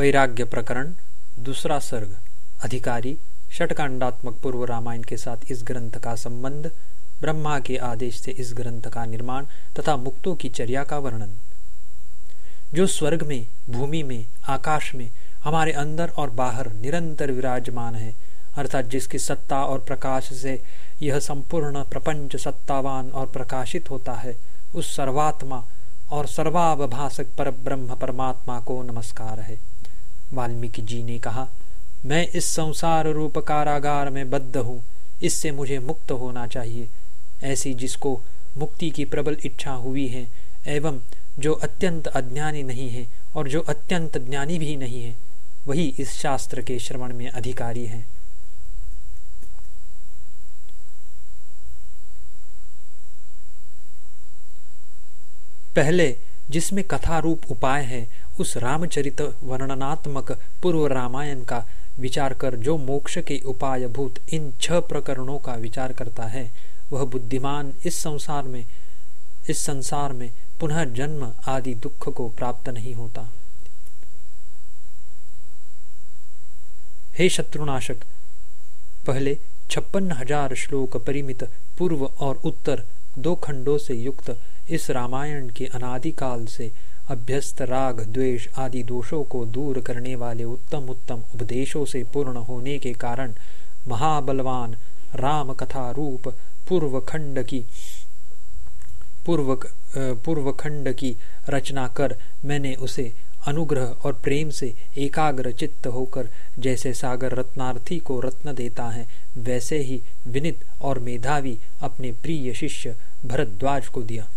वैराग्य प्रकरण, दूसरा सर्ग, अधिकारी, षटकांडात्मक पूर्व रामायण के साथ इस ग्रंथ का संबंध, ब्रह्मा के आदेश से इस ग्रंथ का निर्माण तथा मुक्तों की चर्या का वर्णन। जो स्वर्ग में, भूमि में, आकाश में, हमारे अंदर और बाहर निरंतर विराजमान है, अर्थात जिसकी सत्ता और प्रकाश से यह संपूर्ण प्रपंच सत्तावान और प्रकाशित होता है, उस सर्वात्मा और सर्वावभाषक पर ब्रह्म परमात्मा को नमस्कार है। वाल्मीकि जी ने कहा, मैं इस संसार रूप कारागार में बद्ध हूँ। इससे मुझे मुक्त होना चाहिए। ऐसी जिसको मुक्ति की प्रबल इच्छा हुई है, एवं जो अत्यंत अज्ञानी नहीं है और जो अत्यंत ज्ञानी भी नहीं है, वही इस शास्त्र के श्रवण में अधिकारी है। पहले जिसमें कथा रूप उपाय है उस रामचरित वर्णनात्मक पूर्व रामायण का विचार कर जो मोक्ष के उपाय भूत इन छह प्रकरणों का विचार करता है, वह बुद्धिमान इस संसार में, इस संसार में पुनः जन्म आदि दुख को प्राप्त नहीं होता। हे शत्रुनाशक, पहले छप्पन हज़ार श्लोक परिमित पूर्व और उत्तर दो खंडों से युक्त इस रामायण के अनादिकाल से अभ्यस्त राग, द्वेष आदि दोषों को दूर करने वाले उत्तम उत्तम उपदेशों से पूर्ण होने के कारण महाबलवान राम कथा रूप पूर्व खंड की पूर्व पूर्व खंड की रचना कर मैंने उसे अनुग्रह और प्रेम से एकाग्र चित्त होकर जैसे सागर रत्नार्थी को रत्न देता है, वैसे ही विनित और मेधावी अपने प्रिय शिष्य भरद्वाज को दिया।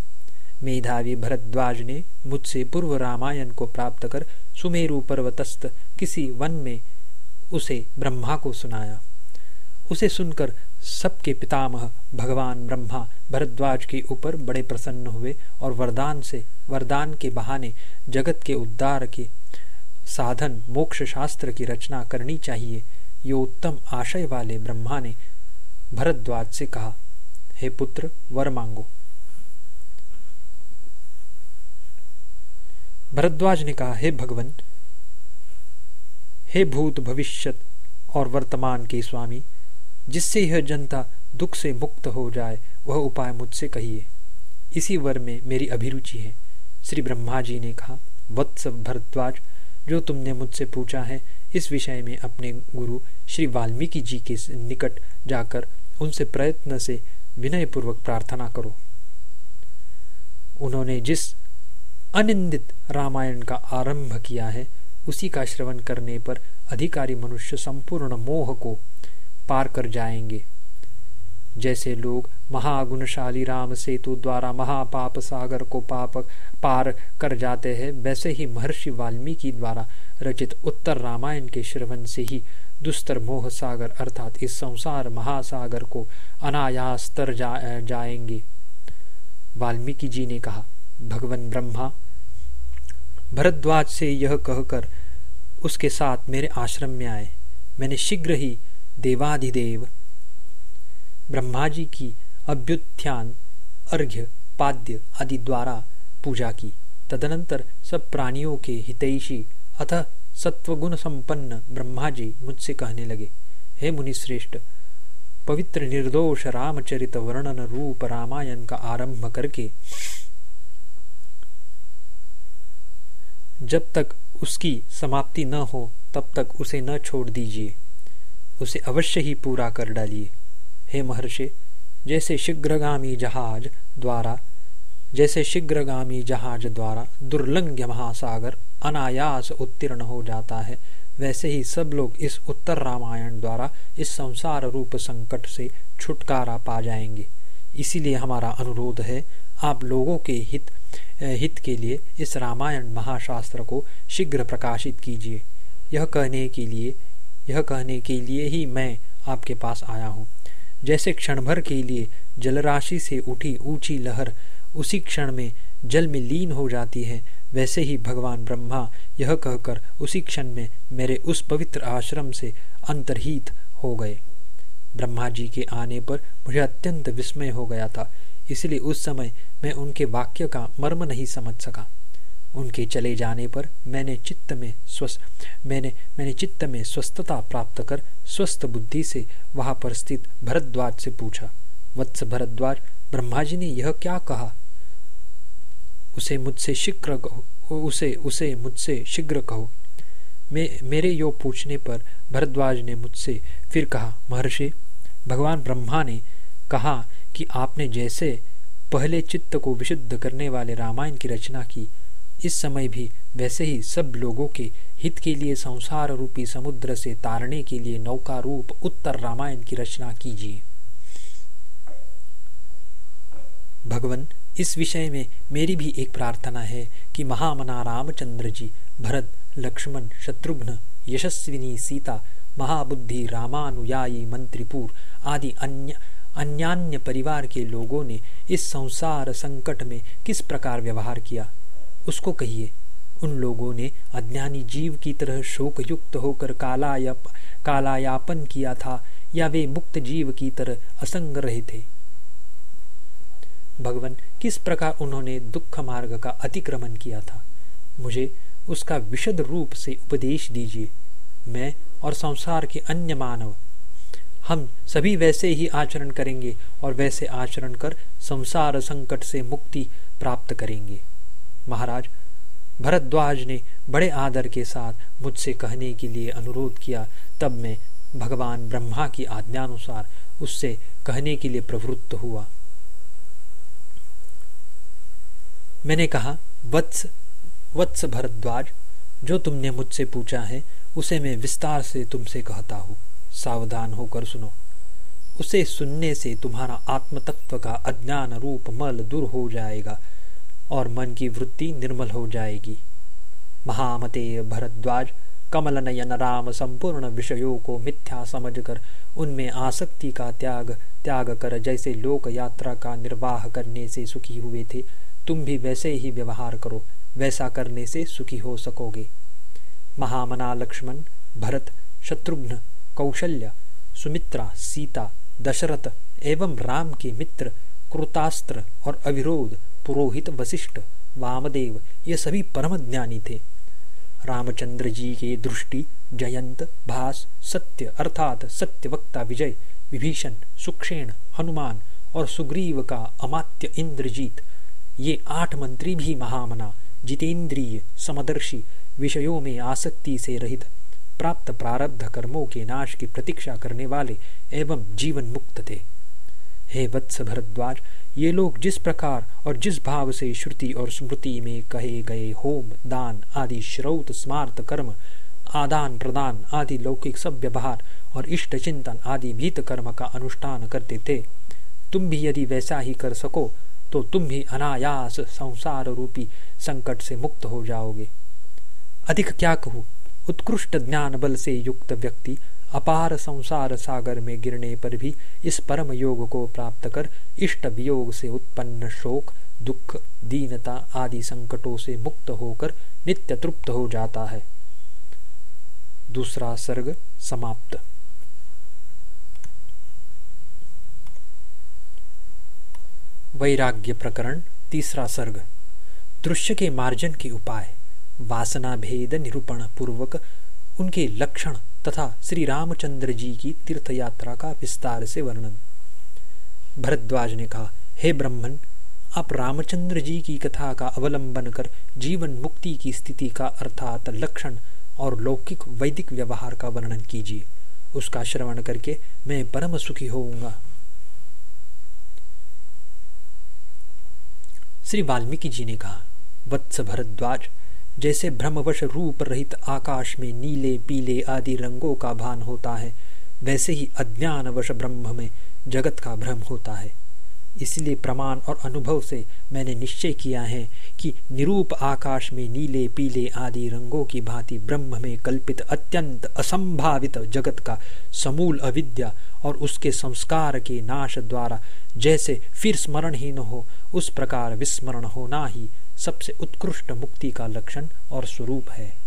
मेधावी भरद्वाज ने मुझसे पूर्व रामायण को प्राप्त कर सुमेरु पर्वतस्थ किसी वन में उसे ब्रह्मा को सुनाया। उसे सुनकर सबके पितामह भगवान ब्रह्मा भरद्वाज के ऊपर बड़े प्रसन्न हुए और वरदान से, वरदान के बहाने जगत के उद्धार के साधन मोक्ष शास्त्र की रचना करनी चाहिए, ये उत्तम आशय वाले ब्रह्मा ने भरद्वाज से कहा, हे पुत्र, वर मांगो। भरद्वाज ने कहा, हे भगवान, हे भूत भविष्यत और वर्तमान के स्वामी, जिससे यह जनता दुख से मुक्त हो जाए, वह उपाय मुझसे कहिए। इसी वर में मेरी अभिरुचि है। श्री ब्रह्मा जी ने कहा, वत्स भरद्वाज, जो तुमने मुझसे पूछा है, इस विषय में अपने गुरु श्री वाल्मीकि जी के निकट जाकर उनसे प्रयत्न से विनयपूर्वक प्रार्थना करो। उन्होंने जिस अनिंदित रामायण का आरंभ किया है। उसी का श्रवण करने पर अधिकारी मनुष्य संपूर्ण मोह को पार कर जाएँगे। जैसे लोग महागुणशाली राम सेतु द्वारा महापाप सागर को पाप पार कर जाते हैं वैसे ही महर्षि वाल्मीकि द्वारा रचित उत्तर रामायण के श्रवण से ही दुस्तर मोह सागर अर्थात इस संसार महासागर को अनायास तर जा, जाएँगे। वाल्मीकि जी ने कहा भगवान ब्रह्मा भरद्वाज से यह कहकर उसके साथ मेरे आश्रम में आए। मैंने शीघ्र ही देवाधिदेव ब्रह्मा जी की अभ्युत्थान, अर्घ्य, पाद्य आदि द्वारा पूजा की। तदनंतर सब प्राणियों के हितैषी, अतः सत्वगुण संपन्न ब्रह्मा जी मुझसे कहने लगे, हे मुनिश्रेष्ठ, पवित्र निर्दोष रामचरित वर्णन रूप रामायण का आरंभ करके जब तक उसकी समाप्ति न हो, तब तक उसे न छोड़ दीजिए। उसे अवश्य ही पूरा कर डालिए। हे महर्षि, जैसे शीघ्रगामी जहाज़ द्वारा, जैसे शीघ्रगामी जहाज़ द्वारा दुर्लंघ्य महासागर अनायास उत्तीर्ण हो जाता है, वैसे ही सब लोग इस उत्तर रामायण द्वारा इस संसार रूप संकट से छुटकारा पा जाएँगे। इसीलिए हमारा अनुरोध है, आप लोगों के हित हित के लिए इस रामायण महाशास्त्र को शीघ्र प्रकाशित कीजिए। यह कहने के लिए, यह कहने के लिए ही मैं आपके पास आया हूँ। जैसे क्षण भर के लिए जलराशि से उठी ऊँची लहर, उसी क्षण में जल में लीन हो जाती है, वैसे ही भगवान ब्रह्मा यह कहकर उसी क्षण में मेरे उस पवित्र आश्रम से अंतर्हित हो गए। ब्रह्मा जी के आने पर मुझे अत्यंत विस्मय हो गया था। इसलिए उस समय मैं उनके वाक्य का मर्म नहीं समझ सका। उनके चले जाने पर मैंने चित्त में स्वस्थ, मैंने मैंने चित्त में स्वस्थता प्राप्त कर स्वस्थ बुद्धि से वहाँ पर स्थित भरद्वाज से पूछा, वत्स भरद्वाज ब्रह्मा जी ने यह क्या कहा? उसे मुझसे शीघ्र उसे उसे मुझसे शीघ्र कहो। मैं, मेरे यो पूछने पर भरद्वाज ने मुझसे फिर कहा, महर्षि, भगवान ब्रह्मा ने कहा कि आपने जैसे पहले चित्त को विशुद्ध करने वाले रामायण की रचना की, इस समय भी वैसे ही सब लोगों के हित के लिए संसार रूपी समुद्र से तारने के लिए नौका रूप उत्तर रामायण की रचना कीजिए। भगवान, इस विषय में मेरी भी एक प्रार्थना है कि महामना रामचंद्र जी, भरत, लक्ष्मण, शत्रुघ्न, यशस्विनी, सीता, महाबुद्धि, रामानुयायी, मंत्रीपुर आदि अन्य अन्यान्य परिवार के लोगों ने इस संसार संकट में किस प्रकार व्यवहार किया? उसको कहिए, उन लोगों ने अज्ञानी जीव की तरह शोक युक्त होकर कालायप, कालायापन किया था या वे मुक्त जीव की तरह असंग रहे थे? भगवान, किस प्रकार उन्होंने दुख मार्ग का अतिक्रमण किया था? मुझे उसका विशद रूप से उपदेश दीजिए। मैं और संसार के अन्य मानव हम सभी वैसे ही आचरण करेंगे और वैसे आचरण कर संसार संकट से मुक्ति प्राप्त करेंगे। महाराज, भरद्वाज ने बड़े आदर के साथ मुझसे कहने के लिए अनुरोध किया। तब मैं भगवान ब्रह्मा की आज्ञानुसार उससे कहने के लिए प्रवृत्त हुआ। मैंने कहा, वत्स वत्स भरद्वाज, जो तुमने मुझसे पूछा है, उसे मैं विस्तार से तुमसे कहता हूँ। सावधान होकर सुनो। उसे सुनने से तुम्हारा आत्म तत्व का अज्ञान रूप मल दूर हो जाएगा और मन की वृत्ति निर्मल हो जाएगी। महामते भरद्वाज कमल नयन राम संपूर्ण विषयों को मिथ्या समझकर उनमें आसक्ति का त्याग त्याग कर जैसे लोक यात्रा का निर्वाह करने से सुखी हुए थे, तुम भी वैसे ही व्यवहार करो, वैसा करने से सुखी हो सकोगे। महामना लक्ष्मण, भरत, शत्रुघ्न कौशल्य, सुमित्रा, सीता, दशरथ एवं राम के मित्र, कृतास्त्र और अविरोध, पुरोहित, वशिष्ठ, वामदेव, ये सभी परम ज्ञानी थे। रामचंद्र जी के दृष्टि जयंत, भास, सत्य अर्थात सत्य वक्ता विजय, विभीषण, सुक्षेण, हनुमान और सुग्रीव का अमात्य इंद्रजीत, ये आठ मंत्री भी महामना, जितेंद्रिय, समदर्शी, विषयों में आसक्ति से रहित। प्राप्त प्रारब्ध कर्मों के नाश की प्रतीक्षा करने वाले एवं जीवन मुक्त थे। हे वत्स भरद्वाज ये लोग जिस प्रकार और जिस भाव से श्रुति और स्मृति में कहे गए होम, दान आदि श्रौत, स्मार्त कर्म, आदान प्रदान आदि लौकिक सब व्यवहार और इष्ट चिंतन आदि भीत कर्म का अनुष्ठान करते थे, तुम भी यदि वैसा ही कर सको तो तुम भी अनायास संसार रूपी संकट से मुक्त हो जाओगे। अधिक क्या कहूँ? उत्कृष्ट ज्ञान बल से युक्त व्यक्ति अपार संसार सागर में गिरने पर भी इस परम योग को प्राप्त कर इष्ट वियोग से उत्पन्न शोक, दुख, दीनता आदि संकटों से मुक्त होकर नित्य तृप्त हो जाता है। दूसरा सर्ग समाप्त। वैराग्य प्रकरण, तीसरा सर्ग। दृश्य के मार्जन के उपाय। वासना भेद निरूपण पूर्वक उनके लक्षण तथा श्री रामचंद्र जी की तीर्थ यात्रा का विस्तार से वर्णन। भरद्वाज ने कहा, हे ब्रह्मन आप रामचंद्र जी की कथा का अवलंबन कर जीवन मुक्ति की स्थिति का अर्थात लक्षण और लौकिक वैदिक व्यवहार का वर्णन कीजिए। उसका श्रवण करके मैं परम सुखी होऊँगा। श्री वाल्मीकि जी ने कहा, वत्स भरद्वाज जैसे भ्रमवश रूप रहित आकाश में नीले, पीले आदि रंगों का भान होता है, वैसे ही अज्ञानवश ब्रह्म में जगत का भ्रम होता है। इसलिए प्रमाण और अनुभव से मैंने निश्चय किया है कि निरूप आकाश में नीले, पीले आदि रंगों की भांति ब्रह्म में कल्पित अत्यंत असंभावित जगत का समूल अविद्या और उसके संस्कार के नाश द्वारा जैसे फिर स्मरणहीन हो, उस प्रकार विस्मरण होना ही सबसे उत्कृष्ट मुक्ति का लक्षण और स्वरूप है।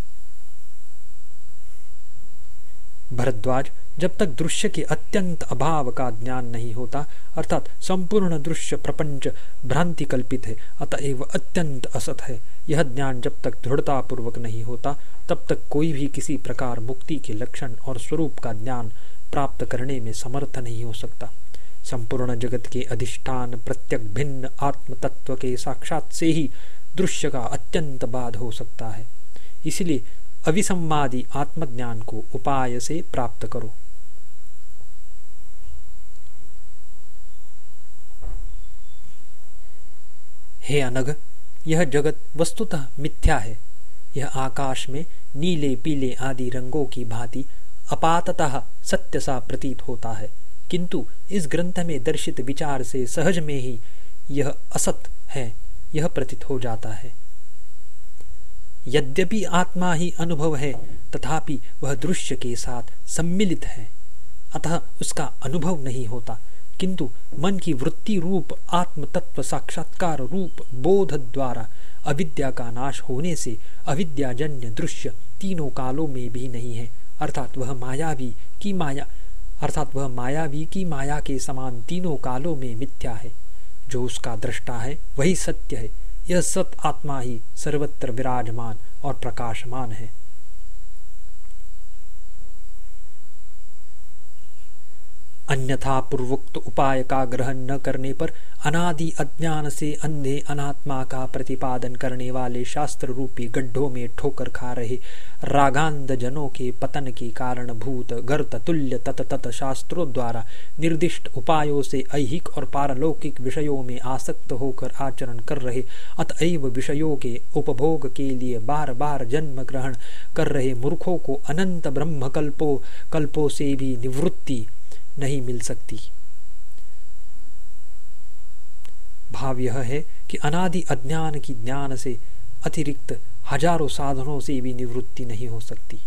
भरद्वाज, जब तक दृश्य के अत्यंत अभाव का ज्ञान नहीं होता, अर्थात संपूर्ण दृश्य प्रपंच भ्रांति कल्पित है, अतएव अत्यंत असत है। यह ज्ञान जब तक दृढ़ता पूर्वक नहीं होता, तब तक कोई भी किसी प्रकार मुक्ति के लक्षण और स्वरूप का ज्ञान प्राप्त करने में समर्थ नहीं हो सकता। संपूर्ण जगत के अधिष्ठान प्रत्यक भिन्न आत्म तत्व के साक्षात से ही दृश्य का अत्यंत बाध हो सकता है। इसलिए अविसंवादी आत्मज्ञान को उपाय से प्राप्त करो। हे अनग यह जगत वस्तुतः मिथ्या है। यह आकाश में नीले, पीले आदि रंगों की भांति अपाततः सत्य सा प्रतीत होता है। किंतु इस ग्रंथ में दर्शित विचार से सहज में ही यह असत है। यह प्रतीत हो जाता है। यद्यपि आत्मा ही अनुभव है, तथापि वह दृश्य के साथ सम्मिलित है। अतः उसका अनुभव नहीं होता, किंतु मन की वृत्ति रूप आत्म तत्व साक्षात्कार रूप, बोध द्वारा अविद्या का नाश होने से अविद्याजन्य दृश्य तीनों कालों में भी नहीं है। अर्थात वह मायावी की माया, अर्थात वह मायावी की माया के समान तीनों कालों में मिथ्या है। जो उसका दृष्टा है, वही सत्य है। यह सत आत्मा ही सर्वत्र विराजमान और प्रकाशमान है। अन्यथा पूर्वोक्त उपाय का ग्रहण न करने पर अनादि अज्ञान से अंधे अनात्मा का प्रतिपादन करने वाले शास्त्र रूपी गड्ढों में ठोकर खा रहे रागांध जनों के पतन के कारण भूत गर्त तुल्य तत तत शास्त्रों द्वारा निर्दिष्ट उपायों से ऐहिक और पारलौकिक विषयों में आसक्त होकर आचरण कर रहे, अतएव विषयों के उपभोग के लिए बार बार जन्म ग्रहण कर रहे मूर्खों को अनंत ब्रह्म कल्पो कल्पों से भी निवृत्ति नहीं मिल सकती। भाव यह है कि अनादि अज्ञान की ज्ञान से अतिरिक्त हज़ारों साधनों से भी निवृत्ति नहीं हो सकती।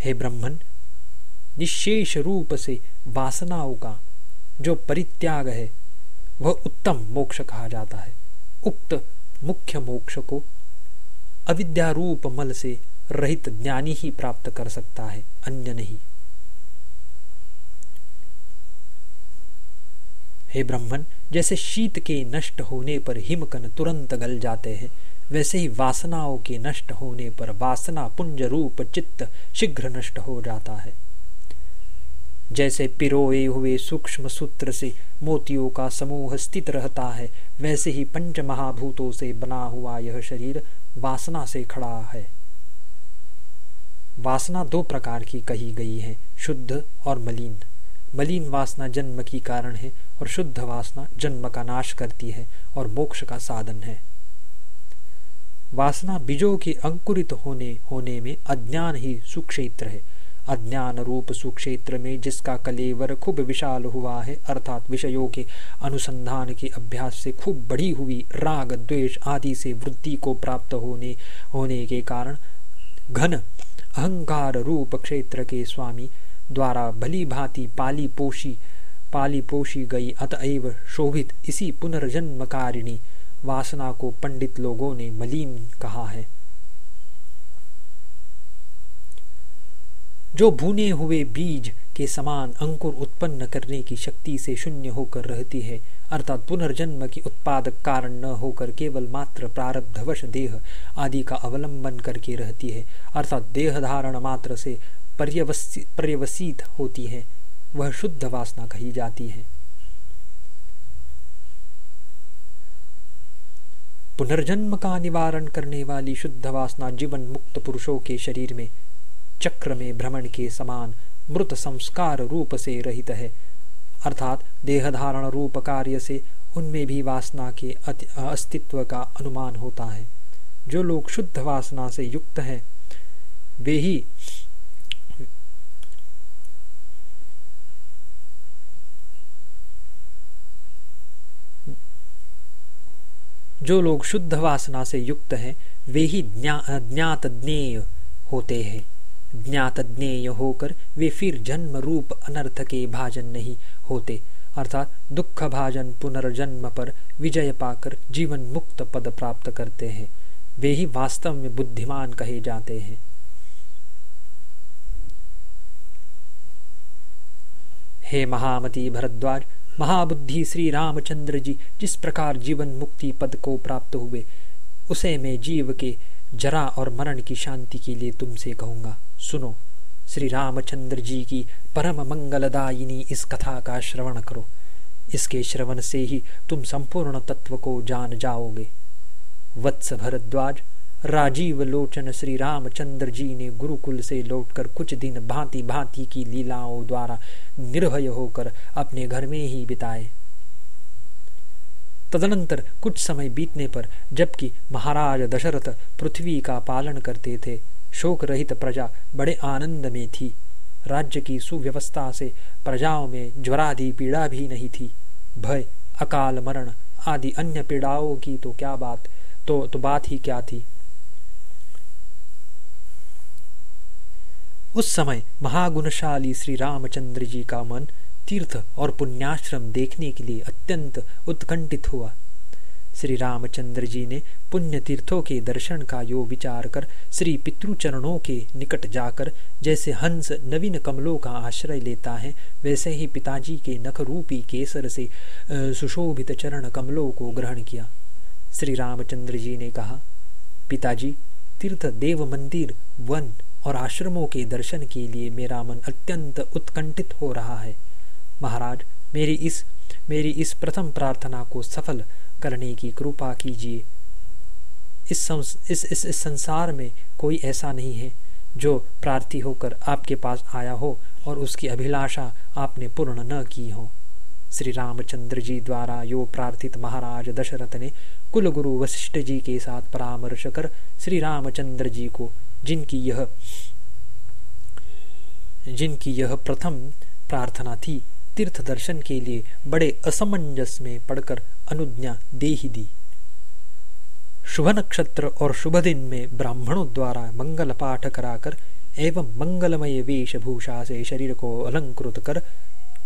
हे ब्रह्मन, निशेष रूप से वासनाओं का जो परित्याग है, वह उत्तम मोक्ष कहा जाता है। उक्त मुख्य मोक्ष को अविद्यारूप मल से रहित ज्ञानी ही प्राप्त कर सकता है, अन्य नहीं। हे ब्राह्मण, जैसे शीत के नष्ट होने पर हिमकन तुरंत गल जाते हैं, वैसे ही वासनाओं के नष्ट होने पर वासना पुंज रूप चित्त शीघ्र नष्ट हो जाता है। जैसे पिरोए हुए सूक्ष्म सूत्र से मोतियों का समूह स्थित रहता है, वैसे ही पंच महाभूतों से बना हुआ यह शरीर वासना से खड़ा है। वासना दो प्रकार की कही गई है, शुद्ध और मलिन। मलिन वासना जन्म की कारण है और शुद्ध वासना जन्म का नाश करती है और मोक्ष का साधन है। वासना बीजों के अंकुरित होने होने में अज्ञान ही सुक्षेत्र है। अज्ञान रूप सुक्षेत्र में जिसका कलेवर खूब विशाल हुआ है, अर्थात विषयों के अनुसंधान के अभ्यास से खूब बढ़ी हुई राग, द्वेष आदि से वृद्धि को प्राप्त होने होने के कारण घन अहंकार रूप क्षेत्र के स्वामी द्वारा भली भांति पाली पोषी पाली पोषी गई अतएव शोभित इसी पुनर्जन्मकारिणी वासना को पंडित लोगों ने मलिन कहा है। जो भुने हुए बीज के समान अंकुर उत्पन्न करने की शक्ति से शून्य होकर रहती है अर्थात पुनर्जन्म की उत्पादक कारण न होकर केवल मात्र प्रारब्धवश देह आदि का अवलंबन करके रहती है, अर्थात देह धारण मात्र से पर्यवसित होती है, वह शुद्ध वासना कही जाती है। पुनर्जन्म का निवारण करने वाली शुद्ध वासना जीवन मुक्त पुरुषों के शरीर में, चक्र में भ्रमण के समान मृत संस्कार रूप से रहित है। अर्थात देहधारण रूप कार्य से उनमें भी वासना के अस्तित्व का अनुमान होता है। जो लोग शुद्ध वासना से युक्त हैं, वे ही जो लोग शुद्ध वासना से युक्त हैं, वे ही ज्ञात ज्ञेय होते हैं। ज्ञात ज्ञेय होकर वे फिर जन्म रूप अनर्थ के भाजन नहीं होते। अर्थात दुख भाजन पुनर्जन्म पर विजय पाकर जीवन मुक्त पद प्राप्त करते हैं। वे ही वास्तव में बुद्धिमान कहे जाते हैं। हे महामती भरद्वाज, महाबुद्धि श्री रामचंद्र जी, जिस प्रकार जीवन मुक्ति पद को प्राप्त हुए, उसे मैं जीव के जरा और मरण की शांति के लिए तुमसे कहूँगा। सुनो। श्री रामचंद्र जी की परम मंगलदायिनी इस कथा का श्रवण करो। इसके श्रवण से ही तुम संपूर्ण तत्व को जान जाओगे। वत्स भरद्वाज राजीव लोचन श्री रामचंद्र जी ने गुरुकुल से लौटकर कुछ दिन भांति भांति की लीलाओं द्वारा निर्भय होकर अपने घर में ही बिताए। तदनंतर कुछ समय बीतने पर जबकि महाराज दशरथ पृथ्वी का पालन करते थे शोक रहित प्रजा बड़े आनंद में थी। राज्य की सुव्यवस्था से प्रजाओं में ज्वरादि पीड़ा भी नहीं थी। भय, अकाल मरण आदि अन्य पीड़ाओं की तो क्या बात तो तो बात ही क्या थी। उस समय महागुणशाली श्री रामचंद्र जी का मन तीर्थ और पुण्याश्रम देखने के लिए अत्यंत उत्कंठित हुआ। श्री रामचंद्र जी ने पुण्य तीर्थों के दर्शन का यो विचार कर श्री पितृचरणों के निकट जाकर जैसे हंस नवीन कमलों का आश्रय लेता है, वैसे ही पिताजी के नख रूपी केसर से सुशोभित चरण कमलों को ग्रहण किया। श्री रामचंद्र जी ने कहा, पिताजी तीर्थ देव मंदिर, वन और आश्रमों के दर्शन के लिए मेरा मन अत्यंत उत्कंठित हो रहा है। महाराज, मेरी इस मेरी इस प्रथम प्रार्थना को सफल करने की कृपा कीजिए। इस, इस, इस, इस संसार में कोई ऐसा नहीं है जो प्रार्थी होकर आपके पास आया हो और उसकी अभिलाषा आपने पूर्ण न की हो। श्री रामचंद्र जी द्वारा यो प्रार्थित महाराज दशरथ ने कुल गुरु वशिष्ठ जी के साथ परामर्श कर श्री रामचंद्र जी को जिनकी यह जिनकी यह प्रथम प्रार्थना थी तीर्थ दर्शन के लिए बड़े असमंजस में पढ़कर अनुज्ञा दे ही दी। शुभ नक्षत्र और शुभ दिन में ब्राह्मणों द्वारा मंगल पाठ कराकर एवं मंगलमय वेशभूषा से शरीर को अलंकृत कर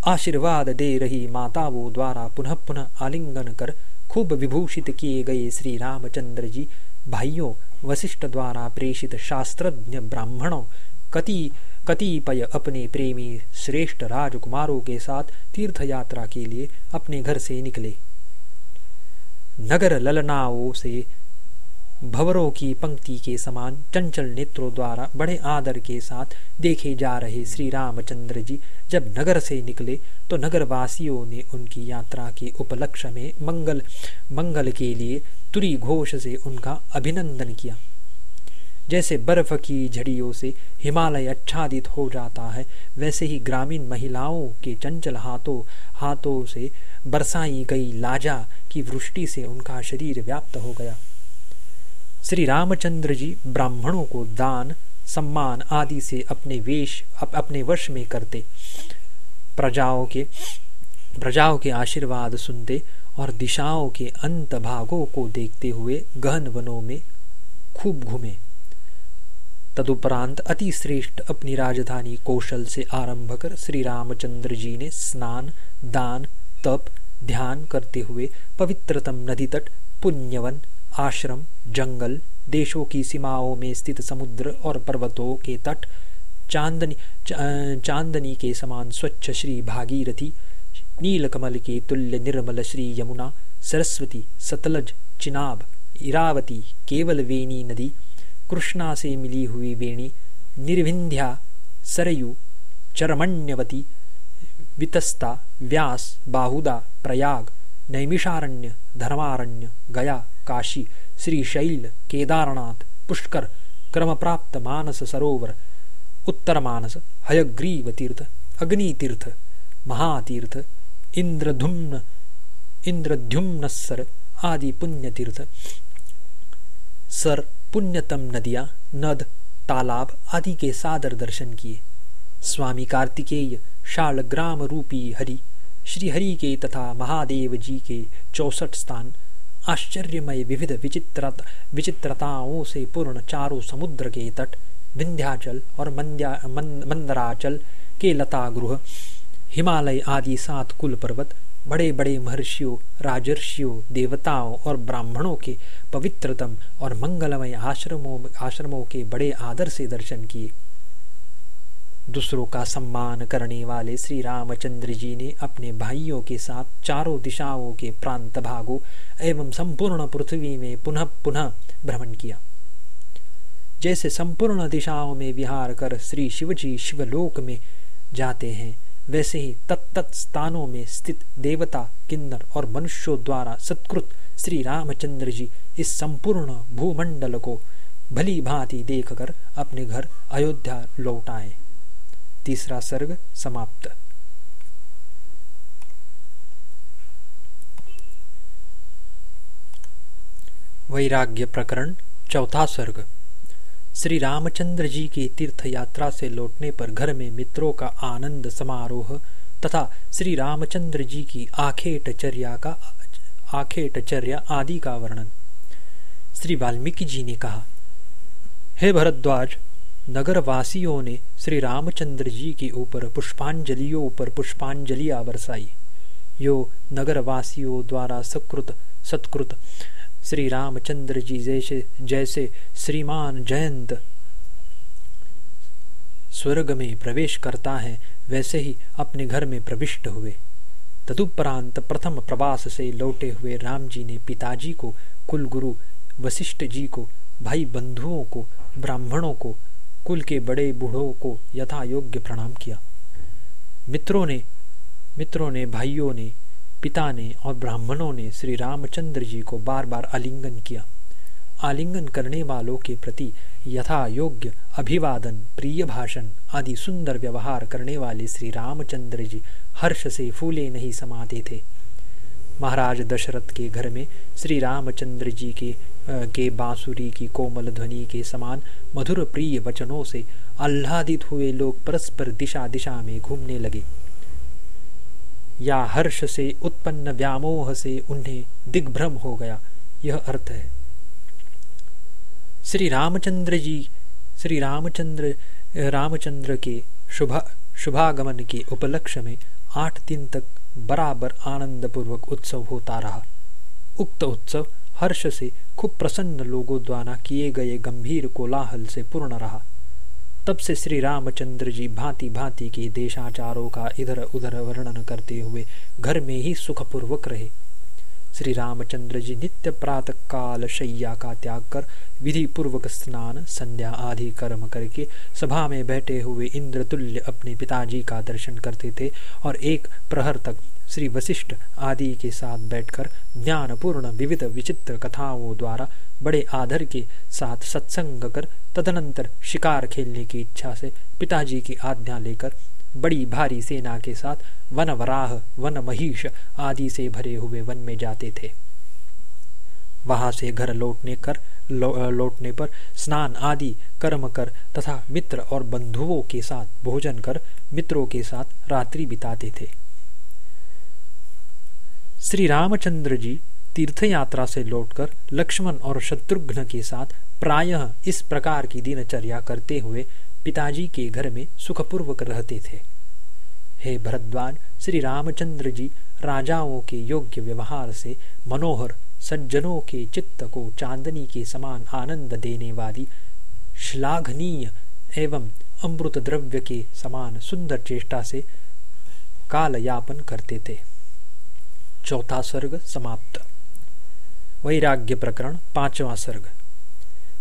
आशीर्वाद दे रही माताओं द्वारा पुनः पुनः आलिंगन कर खूब विभूषित किए गए श्री रामचंद्र जी, भाइयों, वशिष्ठ द्वारा प्रेषित शास्त्रज्ञ ब्राह्मणों, कति कतिपय अपने प्रेमी श्रेष्ठ राजकुमारों के साथ तीर्थ यात्रा के लिए अपने घर से निकले। नगर ललनाओं से भवरों की पंक्ति के समान चंचल नेत्रों द्वारा बड़े आदर के साथ देखे जा रहे श्री रामचंद्र जी जब नगर से निकले तो नगरवासियों ने उनकी यात्रा के उपलक्ष्य में मंगल मंगल के लिए तुरी घोष से उनका अभिनंदन किया। जैसे बर्फ़ की झड़ियों से हिमालय आच्छादित हो जाता है वैसे ही ग्रामीण महिलाओं के चंचल हाथों हाथों से बरसाई गई लाजा की वृष्टि से उनका शरीर व्याप्त हो गया। श्री रामचंद्र जी ब्राह्मणों को दान सम्मान आदि से अपने वेश अप, अपने वश में करते। प्रजाओं के प्रजाओं के आशीर्वाद सुनते और दिशाओं के अंत भागों को देखते हुए गहन वनों में खूब घूमे। तदुपरांत अति श्रेष्ठ अपनी राजधानी कौशल से आरंभ कर श्री रामचंद्र जी ने स्नान, दान, तप, ध्यान करते हुए पवित्रतम नदी तट, पुण्यवन, आश्रम, जंगल, देशों की सीमाओं में स्थित समुद्र और पर्वतों के तट, चांदनी चांदनी के समान स्वच्छ श्री भागीरथी, नीलकमल के तुल्य निर्मल श्री यमुना, सरस्वती, सतलज, चिनाब, इरावती केवल वेणी नदी कृष्णा से मिली हुई वेणी निर्विंध्या सरयु, चरमण्यवती, वितस्ता, व्यास, बाहुदा, प्रयाग, नैमिषारण्य, धर्मारण्य, गया, काशी, श्रीशैल, केदारनाथ, पुष्कर क्रम प्राप्त मानस सरोवर उत्तर मानस हयग्रीव तीर्थ अग्नितीर्थ, महातीर्थ, इंद्रधुम्न इंद्रद्युम्नसर आदि पुण्य तीर्थ सर पुण्यतम नदियाँ, नद, तालाब आदि के सादर दर्शन किए। स्वामी कार्तिकेय शालग्राम रूपी हरि श्री हरि के तथा महादेव जी के चौसठ स्थान, आश्चर्यमय विविध विचित्र विचित्रताओं से पूर्ण चारों समुद्र के तट, विंध्याचल और मंद्या मंदराचल के लता गृह हिमालय आदि सात कुल पर्वत बड़े बड़े महर्षियों, राजर्षियों, देवताओं और ब्राह्मणों के पवित्रतम और मंगलमय आश्रमों आश्रमों के बड़े आदर से दर्शन किए। दूसरों का सम्मान करने वाले श्री रामचंद्र जी ने अपने भाइयों के साथ चारों दिशाओं के प्रांत भागों एवं संपूर्ण पृथ्वी में पुनः पुनः भ्रमण किया। जैसे संपूर्ण दिशाओं में विहार कर श्री शिवजी शिवलोक में जाते हैं वैसे ही तत्त स्थानों में स्थित देवता, किन्नर और मनुष्यों द्वारा सत्कृत श्री रामचंद्र जी इस संपूर्ण भूमंडल को भली भांति देखकर अपने घर अयोध्या लौट आए। तीसरा सर्ग समाप्त। वैराग्य प्रकरण चौथा सर्ग। श्री रामचंद्र जी की तीर्थ यात्रा से लौटने पर घर में मित्रों का आनंद समारोह तथा श्री रामचंद्र जी की आखेट चर्या का आखेट चर्या आदि का वर्णन। श्री वाल्मीकि जी ने कहा, हे भरद्वाज, नगरवासियों ने श्री रामचंद्र जी के ऊपर पुष्पांजलियों पर पुष्पांजलियाँ बरसाई। यो नगर वासियों द्वारा सकृत, सत्कृत श्री रामचंद्र जी जैसे जैसे श्रीमान जयंत स्वर्ग में प्रवेश करता है, वैसे ही अपने घर में प्रविष्ट हुए। तदुपरांत प्रथम प्रवास से लौटे हुए राम जी ने पिताजी को, कुलगुरु वशिष्ठ जी को, भाई बंधुओं को, ब्राह्मणों को, कुल के बड़े बूढ़ों को यथा योग्य प्रणाम किया। मित्रों ने मित्रों ने, भाइयों ने पिता ने और ब्राह्मणों ने श्री रामचंद्र जी को बार बार आलिंगन किया। आलिंगन करने वालों के प्रति यथा योग्य अभिवादन, प्रिय भाषण आदि सुंदर व्यवहार करने वाले श्री रामचंद्र जी हर्ष से फूले नहीं समाते थे। महाराज दशरथ के घर में श्री रामचंद्र जी के के बांसुरी की कोमल ध्वनि के समान मधुर प्रिय वचनों से आह्लादित हुए लोग परस्पर दिशा दिशा में घूमने लगे। या हर्ष से, उत्पन्न व्यामोह से उन्हें दिग्भ्रम हो गया। यह अर्थ है। श्री रामचंद्र जी, श्री रामचंद्र रामचंद्र के शुभ, शुभागमन के उपलक्ष्य में आठ दिन तक बराबर आनंद पूर्वक उत्सव होता रहा। उक्त उत्सव हर्ष से खूब प्रसन्न लोगों द्वारा किए गए गंभीर कोलाहल से पूर्ण रहा। तब से श्री रामचंद्र जी भांति भांति के देशाचारों का इधर उधर वर्णन करते हुए घर में ही सुखपूर्वक रहे। श्री रामचंद्र जी नित्य प्रातः काल शैया का त्याग कर विधि पूर्वक स्नान, संध्या आदि कर्म करके सभा में बैठे हुए इंद्र तुल्य अपने पिताजी का दर्शन करते थे और एक प्रहर तक श्री वशिष्ठ आदि के साथ बैठकर ज्ञानपूर्ण विविध विचित्र कथाओं द्वारा बड़े आदर के साथ सत्संग कर तदनंतर शिकार खेलने की इच्छा से पिताजी की आज्ञा लेकर बड़ी भारी सेना के साथ वन वराह वन महिष आदि से भरे हुए वन में जाते थे। वहाँ से घर लौटने कर लो, लौटने पर स्नान आदि कर्म कर तथा मित्र और बंधुओं के साथ भोजन कर मित्रों के साथ रात्रि बिताते थे। श्री रामचंद्र जी तीर्थ यात्रा से लौटकर लक्ष्मण और शत्रुघ्न के साथ प्रायः इस प्रकार की दिनचर्या करते हुए पिताजी के घर में सुखपूर्वक रहते थे। हे भरद्वाज, श्री रामचंद्र जी, राजाओं के योग्य व्यवहार से मनोहर, सज्जनों के चित्त को चांदनी के समान आनंद देने वाली श्लाघनीय एवं अमृत द्रव्य के समान सुंदर चेष्टा से काल यापन करते थे। चौथा सर्ग समाप्त। वैराग्य प्रकरण, पांचवा सर्ग।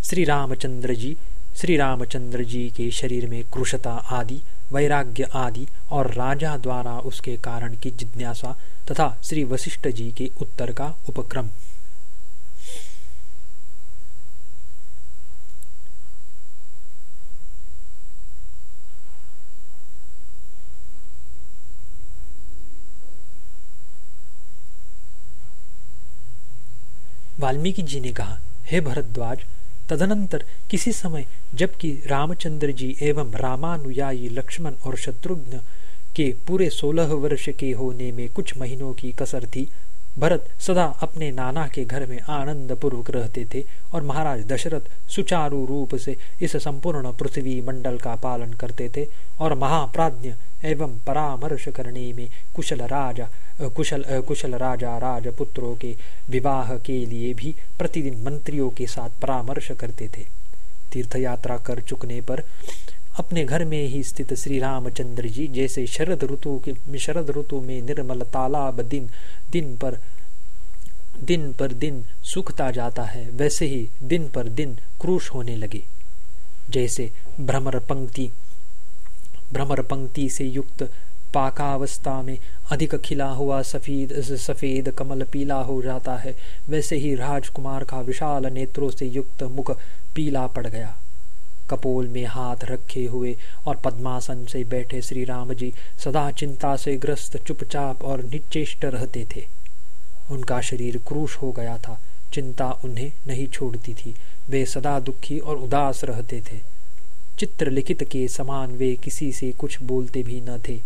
श्री रामचंद्र जी, श्री रामचंद्र जी के शरीर में कृशता आदि, वैराग्य आदि और राजा द्वारा उसके कारण की जिज्ञासा तथा श्री वशिष्ठ जी के उत्तर का उपक्रम। वाल्मीकि जी ने कहा, हे भरद्वाज, तदनंतर किसी समय जबकि रामचंद्र जी एवं रामानुयायी लक्ष्मण और शत्रुघ्न के पूरे सोलह वर्ष के होने में कुछ महीनों की कसर थी, भरत सदा अपने नाना के घर में आनंद पूर्वक रहते थे और महाराज दशरथ सुचारू रूप से इस संपूर्ण पृथ्वी मंडल का पालन करते थे और महाप्राज्ञ एवं परामर्श करने में कुशल राजा कुशल कुशल राजा, राजपुत्रों के विवाह के लिए भी प्रतिदिन मंत्रियों के साथ परामर्श करते थे। तीर्थ यात्रा कर चुकने पर अपने घर में ही स्थित श्री रामचंद्र जी जैसे शरद ऋतु के, शरद ऋतु में निर्मल तालाब दिन दिन पर दिन पर दिन सूखता जाता है, वैसे ही दिन पर दिन क्रूश होने लगे। जैसे भ्रमर पंक्ति भ्रमर पंक्ति से युक्त पाकावस्था में अधिक खिला हुआ सफ़ेद सफ़ेद कमल पीला हो जाता है। वैसे ही राजकुमार का विशाल नेत्रों से युक्त मुख पीला पड़ गया। कपोल में हाथ रखे हुए और पद्मासन से बैठे श्री राम जी सदा चिंता से ग्रस्त, चुपचाप और निचेष्ट रहते थे। उनका शरीर क्रूश हो गया था। चिंता उन्हें नहीं छोड़ती थी। वे सदा दुखी और उदास रहते थे। चित्र लिखित के समान वे किसी से कुछ बोलते भी न थे।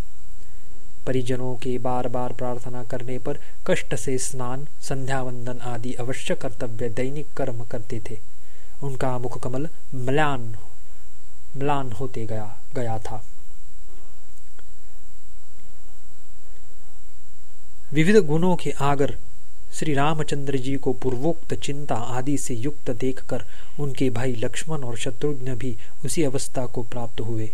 परिजनों के बार बार प्रार्थना करने पर कष्ट से स्नान संध्या वंदन आदि अवश्य कर्तव्य दैनिक कर्म करते थे। उनका मुख कमल म्लान म्लान होते गया गया था। विविध गुणों के आगर श्री रामचंद्र जी को पूर्वोक्त चिंता आदि से युक्त देखकर उनके भाई लक्ष्मण और शत्रुघ्न भी उसी अवस्था को प्राप्त हुए।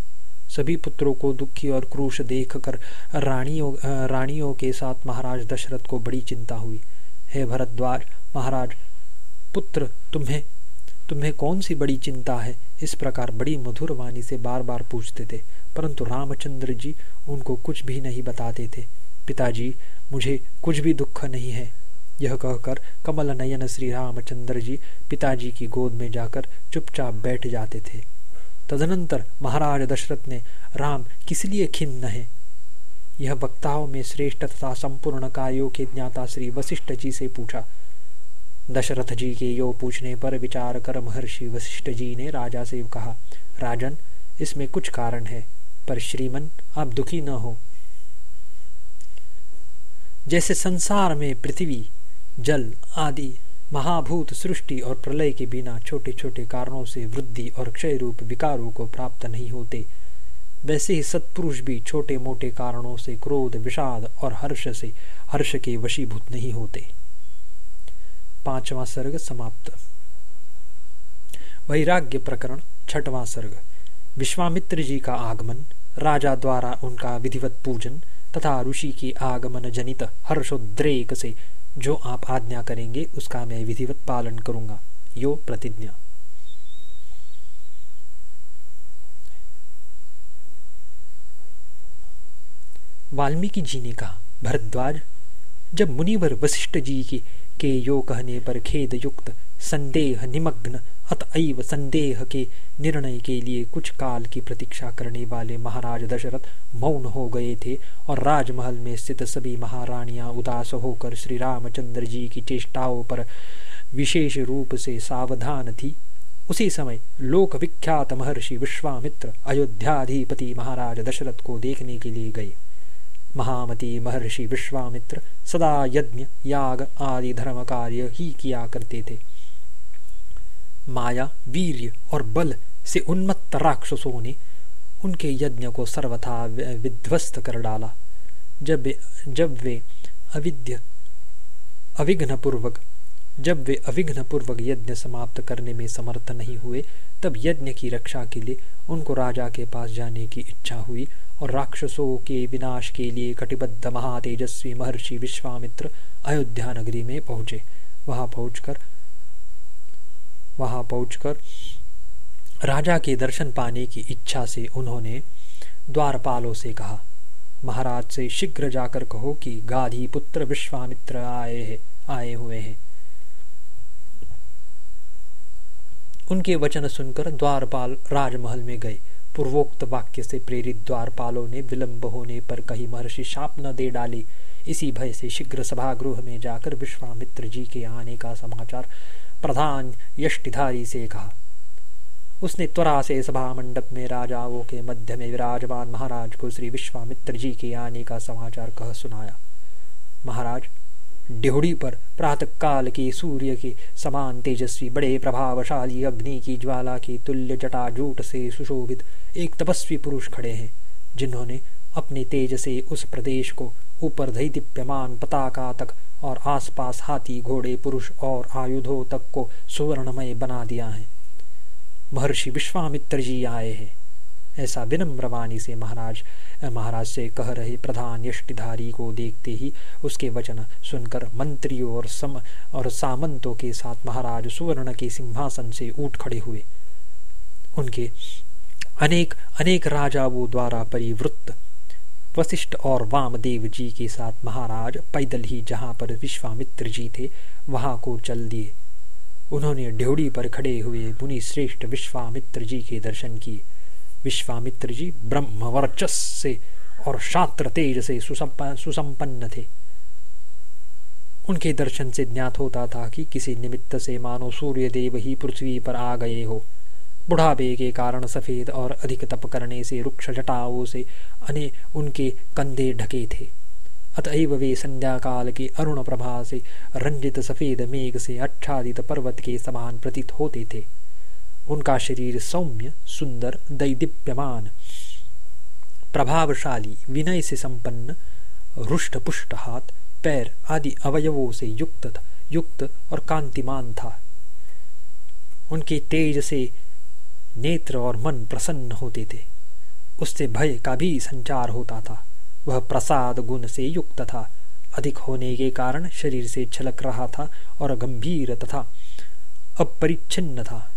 सभी पुत्रों को दुखी और क्रूश देखकर रानियों रानियों के साथ महाराज दशरथ को बड़ी चिंता हुई। हे भरद्वाज, महाराज, पुत्र, तुम्हें तुम्हें कौन सी बड़ी चिंता है? इस प्रकार बड़ी मधुर वाणी से बार बार पूछते थे, परंतु रामचंद्र जी उनको कुछ भी नहीं बताते थे। पिताजी, मुझे कुछ भी दुख नहीं है। यह कहकर कमल नयन श्री रामचंद्र जी पिताजी की गोद में जाकर चुपचाप बैठ जाते थे। तदनंतर महाराज दशरथ ने, राम, किस लिए खिन्न है? यह वक्ताओं में श्रेष्ठ तथा संपूर्ण कार्यों के ज्ञाता श्री वशिष्ठ जी से पूछा। दशरथ जी के यो पूछने पर विचार कर महर्षि वशिष्ठ जी ने राजा से कहा, राजन, इसमें कुछ कारण है, पर श्रीमन, आप दुखी न हो। जैसे संसार में पृथ्वी, जल आदि महाभूत सृष्टि और प्रलय के बिना छोटे छोटे कारणों से वृद्धि और क्षय रूप विकारों को प्राप्त नहीं होते। वैसे ही सत्पुरुष भी छोटे मोटे कारणों से क्रोध, विषाद और हर्ष से, हर्ष के वशीभूत नहीं होते। पांचवा सर्ग समाप्त। वैराग्य प्रकरण, छठवां सर्ग। विश्वामित्र जी का आगमन, राजा द्वारा उनका विधिवत पूजन तथा ऋषि के आगमन जनित हर्षोद्रेक से जो आप आज्ञा करेंगे उसका मैं विधिवत पालन करूँगा। यो प्रतिज्ञा। वाल्मीकि जी ने कहा भरद्वाज जब मुनिवर वशिष्ठ जी के, के यो कहने पर खेद युक्त संदेह निमग्न अतएव संदेह के निर्णय के लिए कुछ काल की प्रतीक्षा करने वाले महाराज दशरथ मौन हो गए थे और राजमहल में स्थित सभी महारानियाँ उदास होकर श्री रामचंद्र जी की चेष्टाओं पर विशेष रूप से सावधान थी। उसी समय लोक विख्यात महर्षि विश्वामित्र अयोध्याधिपति महाराज दशरथ को देखने के लिए गए। महामती महर्षि विश्वामित्र सदा यज्ञ, याग आदि धर्म कार्य ही किया करते थे। माया, वीर्य और बल से उन्मत्त राक्षसों ने उनके यज्ञ को सर्वथा विध्वस्त कर डाला। जब जब वे अविद्य अविघ्न पूर्वक जब वे अविघ्न पूर्वक यज्ञ समाप्त करने में समर्थ नहीं हुए, तब यज्ञ की रक्षा के लिए उनको राजा के पास जाने की इच्छा हुई और राक्षसों के विनाश के लिए कटिबद्ध महातेजस्वी महर्षि विश्वामित्र अयोध्या नगरी में पहुँचे। वहाँ पहुंचकर वहाँ पहुंचकर राजा के दर्शन पाने की इच्छा से उन्होंने द्वारपालों से कहा, महाराज से शीघ्र जाकर कहो कि गाधी पुत्र विश्वामित्र आए हैं, आए हुए हैं। उनके वचन सुनकर द्वारपाल राजमहल में गए। पूर्वोक्त वाक्य से प्रेरित द्वारपालों ने विलंब होने पर कही महर्षि, शाप न दे डाली। इसी भय से शीघ्र सभागृह में जाकर विश्वामित्र जी के आने का समाचार प्रधान यष्टिधारी से कहा। उसने त्वरा से सभा मंडप में राजाओं के मध्य में विराजमान महाराज को श्री विश्वामित्र जी के आने का समाचार कह सुनाया। महाराज, डिहुड़ी पर प्रातः काल के सूर्य के समान तेजस्वी, बड़े प्रभावशाली अग्नि की ज्वाला की तुल्य जटाजूट से सुशोभित एक तपस्वी पुरुष खड़े हैं, जिन्होंने अपने तेज से उस प्रदेश को ऊपर दही दिप्यमान पताका तक और आसपास हाथी, घोड़े, पुरुष और आयुधों तक को सुवर्णमय बना दिया है। महर्षि विश्वामित्र जी आए हैं। ऐसा विनम्र वाणी से महाराज महाराज से कह रहे प्रधान यष्टिधारी को देखते ही उसके वचन सुनकर मंत्रियों और सम, और सामंतों के साथ महाराज सुवर्ण के सिंहासन से उठ खड़े हुए। उनके अनेक अनेक राजाओं द्वारा परिवृत्त वशिष्ठ और वामदेव जी के साथ महाराज पैदल ही जहाँ पर विश्वामित्र जी थे, वहाँ को चल दिए। उन्होंने ढ्योड़ी पर खड़े हुए मुनि श्रेष्ठ विश्वामित्र जी के दर्शन किए। विश्वामित्र जी ब्रह्मवर्चस से और शास्त्र तेज से सुसंपन्न थे। उनके दर्शन से ज्ञात होता था कि किसी निमित्त से मानो सूर्य देव ही पृथ्वी पर आ गए हो। बुढ़ापे के कारण सफ़ेद और अधिक तप करने से रुक्ष जटाओं से अने उनके कंधे ढके थे। अतएव वे संध्या काल के अरुण प्रभा से रंजित सफ़ेद मेघ से आच्छादित पर्वत के समान प्रतीत होते थे। उनका शरीर सौम्य, सुंदर, दैदीप्यमान, प्रभावशाली, विनय से संपन्न रुष्ट पुष्ट हाथ, पैर आदि अवयवों से युक्त था, युक्त और कांतिमान था। उनके तेज से नेत्र और मन प्रसन्न होते थे। उससे भय का भी संचार होता था। वह प्रसाद गुण से युक्त था। अधिक होने के कारण शरीर से छलक रहा था और गंभीर तथा अपरिच्छिन्न था।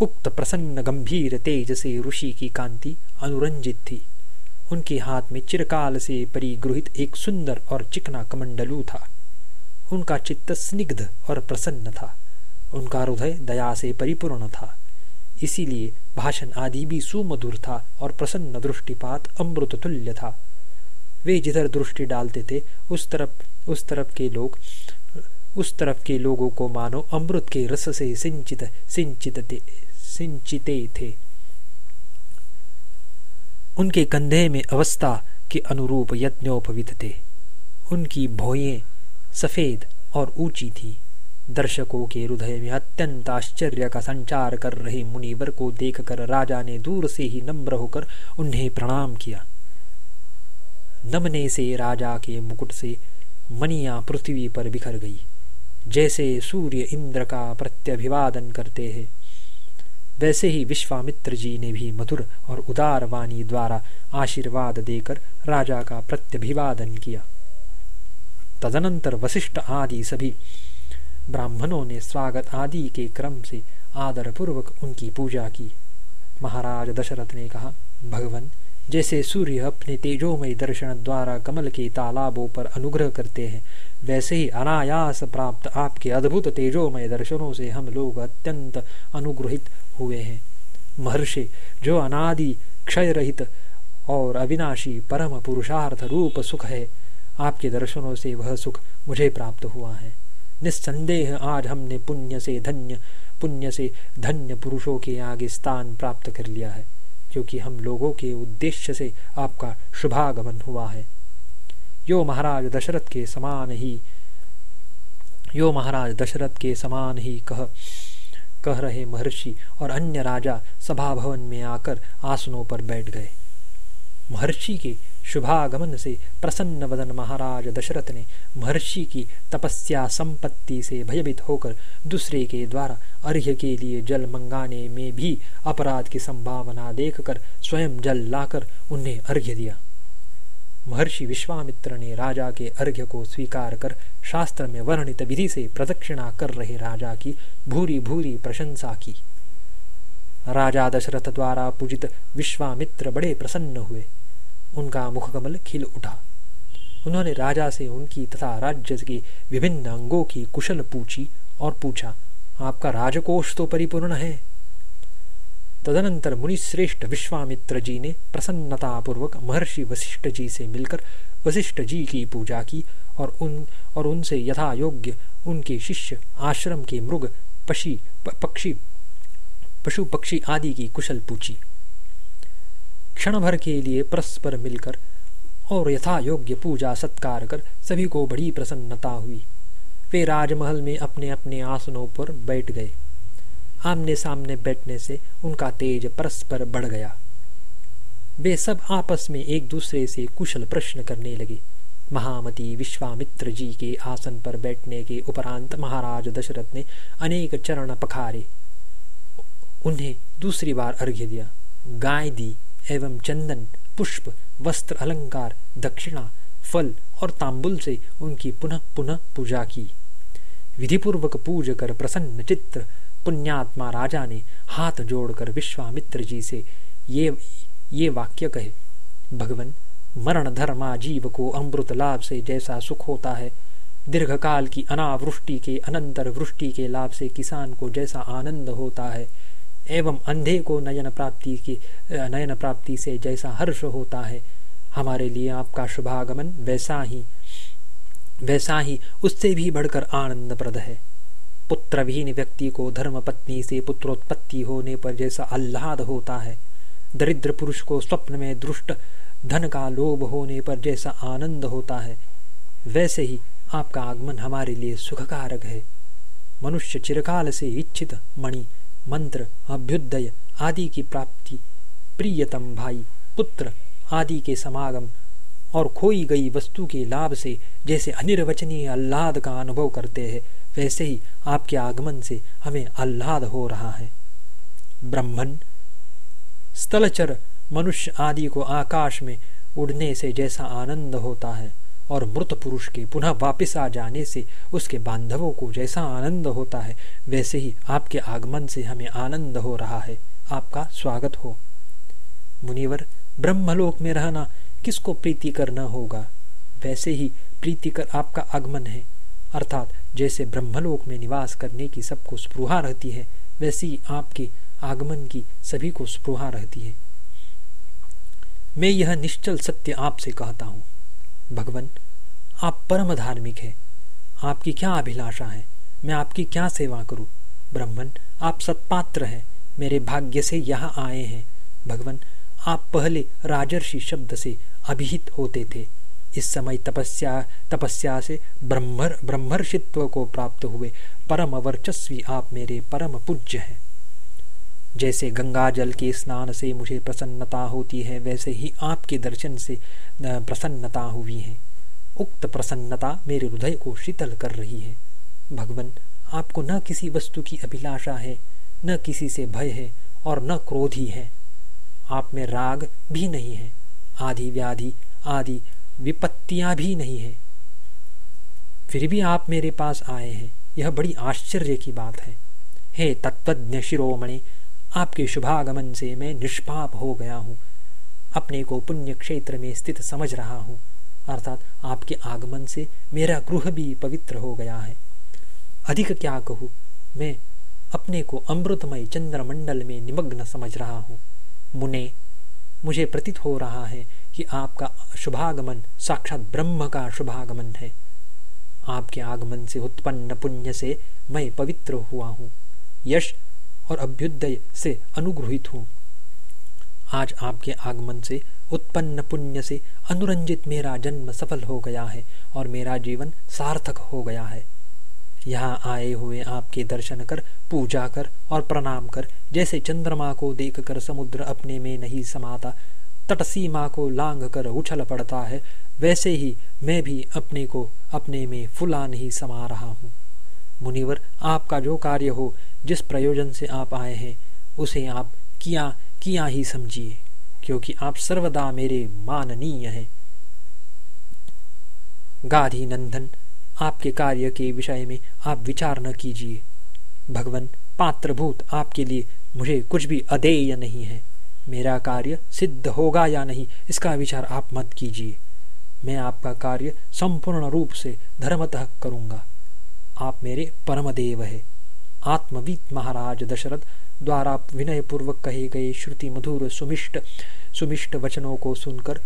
उक्त प्रसन्न गंभीर तेज से ऋषि की कांति अनुरंजित थी। उनके हाथ में चिरकाल से परिगृहित एक सुंदर और चिकना कमंडलू था। उनका चित्त स्निग्ध और प्रसन्न था। उनका हृदय दया से परिपूर्ण था। इसीलिए भाषण आदि भी सुमधुर था और प्रसन्न दृष्टिपात अमृत तुल्य था। वे जिधर दृष्टि डालते थे, उस तरफ़ उस तरफ़ के लोग, उस तरफ़ के लोगों को मानो अमृत के रस से सिंचित सिंचित सिंचिते थे। उनके कंधे में अवस्था के अनुरूप यज्ञोपवित थे। उनकी भोये सफ़ेद और ऊँची थी। दर्शकों के हृदय में अत्यंत आश्चर्य का संचार कर रहे मुनिवर को देखकर राजा ने दूर से ही नम्र होकर उन्हें प्रणाम किया। नमने से राजा के मुकुट से मनिया पृथ्वी पर बिखर गई। जैसे सूर्य इंद्र का प्रत्यभिवादन करते हैं, वैसे ही विश्वामित्र जी ने भी मधुर और उदार वाणी द्वारा आशीर्वाद देकर राजा का प्रत्यभिवादन किया। तदनंतर वशिष्ठ आदि सभी ब्राह्मणों ने स्वागत आदि के क्रम से आदर पूर्वक उनकी पूजा की। महाराज दशरथ ने कहा, भगवान, जैसे सूर्य अपने तेजोमय दर्शन द्वारा कमल के तालाबों पर अनुग्रह करते हैं, वैसे ही अनायास प्राप्त आपके अद्भुत तेजोमय दर्शनों से हम लोग अत्यंत अनुग्रहित हुए हैं। महर्षि, जो अनादि क्षय रहित और अविनाशी परम पुरुषार्थ रूप सुख है, आपके दर्शनों से वह सुख मुझे प्राप्त हुआ है। निस्संदेह आज हमने पुण्य से धन्य, पुण्य से धन्य पुरुषों के आगे स्थान प्राप्त कर लिया है क्योंकि हम लोगों के उद्देश्य से आपका शुभागमन हुआ है। यो महाराज दशरथ के समान ही, यो महाराज दशरथ के समान ही कह कह रहे महर्षि और अन्य राजा सभा भवन में आकर आसनों पर बैठ गए। महर्षि के शुभागमन से प्रसन्न वदन महाराज दशरथ ने महर्षि की तपस्या संपत्ति से भयभीत होकर दूसरे के द्वारा अर्घ्य के लिए जल मंगाने में भी अपराध की संभावना देखकर स्वयं जल लाकर उन्हें अर्घ्य दिया। महर्षि विश्वामित्र ने राजा के अर्घ्य को स्वीकार कर शास्त्र में वर्णित विधि से प्रदक्षिणा कर रहे राजा की भूरी भूरी प्रशंसा की। राजा दशरथ द्वारा पूजित विश्वामित्र बड़े प्रसन्न हुए। उनका मुखकमल खिल उठा। उन्होंने राजा से उनकी तथा राज्य के विभिन्न अंगों की कुशल पूछी और पूछा, आपका राजकोष तो परिपूर्ण है? तदनंतर मुनिश्रेष्ठ विश्वामित्र जी ने प्रसन्नतापूर्वक महर्षि वशिष्ठ जी से मिलकर वशिष्ठ जी की पूजा की और उन, और उनसे यथा योग्य उनके शिष्य आश्रम के मृग, पशी पक्षी, पशु पक्षी आदि की कुशल पूछी। क्षण भर के लिए परस्पर मिलकर और यथा योग्य पूजा सत्कार कर सभी को बड़ी प्रसन्नता हुई। वे राजमहल में अपने अपने आसनों पर बैठ गए। आमने सामने बैठने से उनका तेज परस्पर बढ़ गया। वे सब आपस में एक दूसरे से कुशल प्रश्न करने लगे। महामती विश्वामित्र जी के आसन पर बैठने के उपरांत महाराज दशरथ ने अनेक चरण पखारे। उन्हें दूसरी बार अर्घ्य दिया। गाय दी। एवं चंदन, पुष्प, वस्त्र, अलंकार, दक्षिणा, फल और तांबुल से उनकी पुनः पुनः पूजा की। विधिपूर्वक पूज कर प्रसन्न चित्र, पुण्यात्मा राजा ने हाथ जोड़कर विश्वामित्र जी से ये ये वाक्य कहे, भगवान, मरण धर्मा जीव को अमृत लाभ से जैसा सुख होता है। दीर्घकाल की अनावृष्टि के अनंतर वृष्टि के लाभ से किसान को जैसा आनंद होता है। एवं अंधे को नयन प्राप्ति की नयन प्राप्ति से जैसा हर्ष होता है, हमारे लिए आपका शुभागमन वैसा ही वैसा ही उससे भी बढ़कर आनंदप्रद है। पुत्रविहीन व्यक्ति को धर्म पत्नी से पुत्रोत्पत्ति होने पर जैसा आह्लाद होता है, दरिद्र पुरुष को स्वप्न में दृष्ट धन का लोभ होने पर जैसा आनंद होता है, वैसे ही आपका आगमन हमारे लिए सुखकारक है। मनुष्य चिरकाल से इच्छित मणि मंत्र, अभ्युदय आदि की प्राप्ति, प्रियतम भाई, पुत्र आदि के समागम और खोई गई वस्तु के लाभ से जैसे अनिर्वचनीय आह्लाद का अनुभव करते हैं, वैसे ही आपके आगमन से हमें आह्लाद हो रहा है। ब्रह्मन स्थलचर मनुष्य आदि को आकाश में उड़ने से जैसा आनंद होता है। और मृत पुरुष के पुनः वापस आ जाने से उसके बांधवों को जैसा आनंद होता है, वैसे ही आपके आगमन से हमें आनंद हो रहा है। आपका स्वागत हो। मुनिवर, ब्रह्मलोक में रहना किसको प्रीति करना होगा? वैसे ही प्रीति कर आपका आगमन है। अर्थात जैसे ब्रह्मलोक में निवास करने की सबको स्पृहा रहती है, वैसे ही आपके आगमन की सभी को स्पृहा रहती है। मैं यह निश्चल सत्य आपसे कहता हूँ। भगवान, आप परम धार्मिक हैं। आपकी क्या अभिलाषा है? मैं आपकी क्या सेवा करूँ? ब्राह्मण, आप सत्पात्र हैं। मेरे भाग्य से यहाँ आए हैं। भगवान, आप पहले राजर्षि शब्द से अभिहित होते थे। इस समय तपस्या तपस्या से ब्रह्मर, ब्रह्मर्षित्व को प्राप्त हुए परम वर्चस्वी आप मेरे परम पूज्य हैं। जैसे गंगा जल के स्नान से मुझे प्रसन्नता होती है, वैसे ही आपके दर्शन से प्रसन्नता हुई है। उक्त प्रसन्नता मेरे हृदय को शीतल कर रही है। भगवान, आपको न किसी वस्तु की अभिलाषा है, न किसी से भय है और न क्रोध ही है। आप में राग भी नहीं है आदि व्याधि, आदि विपत्तियाँ भी नहीं है। फिर भी आप मेरे पास आए हैं, यह बड़ी आश्चर्य की बात है। हे तत्वज्ञ शिरोमणि आपके शुभागमन से मैं निष्पाप हो गया हूँ। अपने को पुण्य क्षेत्र में स्थित समझ रहा हूँ। अर्थात आपके आगमन से मेरा गृह भी पवित्र हो गया है। अधिक क्या कहूँ, मैं अपने को अमृतमय चंद्रमंडल में निमग्न समझ रहा हूँ। मुने, मुझे प्रतीत हो रहा है कि आपका शुभागमन साक्षात ब्रह्म का शुभागमन है। आपके आगमन से उत्पन्न पुण्य से मैं पवित्र हुआ हूँ। यश और अभ्युदय से अनुग्रहित हूँ। आज आपके आगमन से, उत्पन्न पुण्य से अनुरंजित मेरा जन्म सफल हो गया है और मेरा जीवन सार्थक हो गया है। यहाँ आए हुए आपके दर्शन कर, पूजा कर और प्रणाम कर, जैसे चंद्रमा को देखकर समुद्र अपने में नहीं समाता तट सीमा को लांग कर उछल पड़ता है, वैसे ही मैं भी अपने को अपने में फुला नहीं समा रहा हूँ। मुनिवर, आपका जो कार्य हो जिस प्रयोजन से आप आए हैं, उसे आप किया किया ही समझिए, क्योंकि आप सर्वदा मेरे माननीय हैं। गाधी नंदन आपके कार्य के विषय में आप विचार न कीजिए। भगवान, पात्रभूत आपके लिए मुझे कुछ भी अदेय नहीं है। मेरा कार्य सिद्ध होगा या नहीं, इसका विचार आप मत कीजिए। मैं आपका कार्य संपूर्ण रूप से धर्मतः करूँगा। आप मेरे परमदेव है। आत्मवीत महाराज दशरथ द्वारा विनय पूर्वक कहे गए श्रुति मधुर सुमिष्ट सुमिष्ट वचनों को सुनकर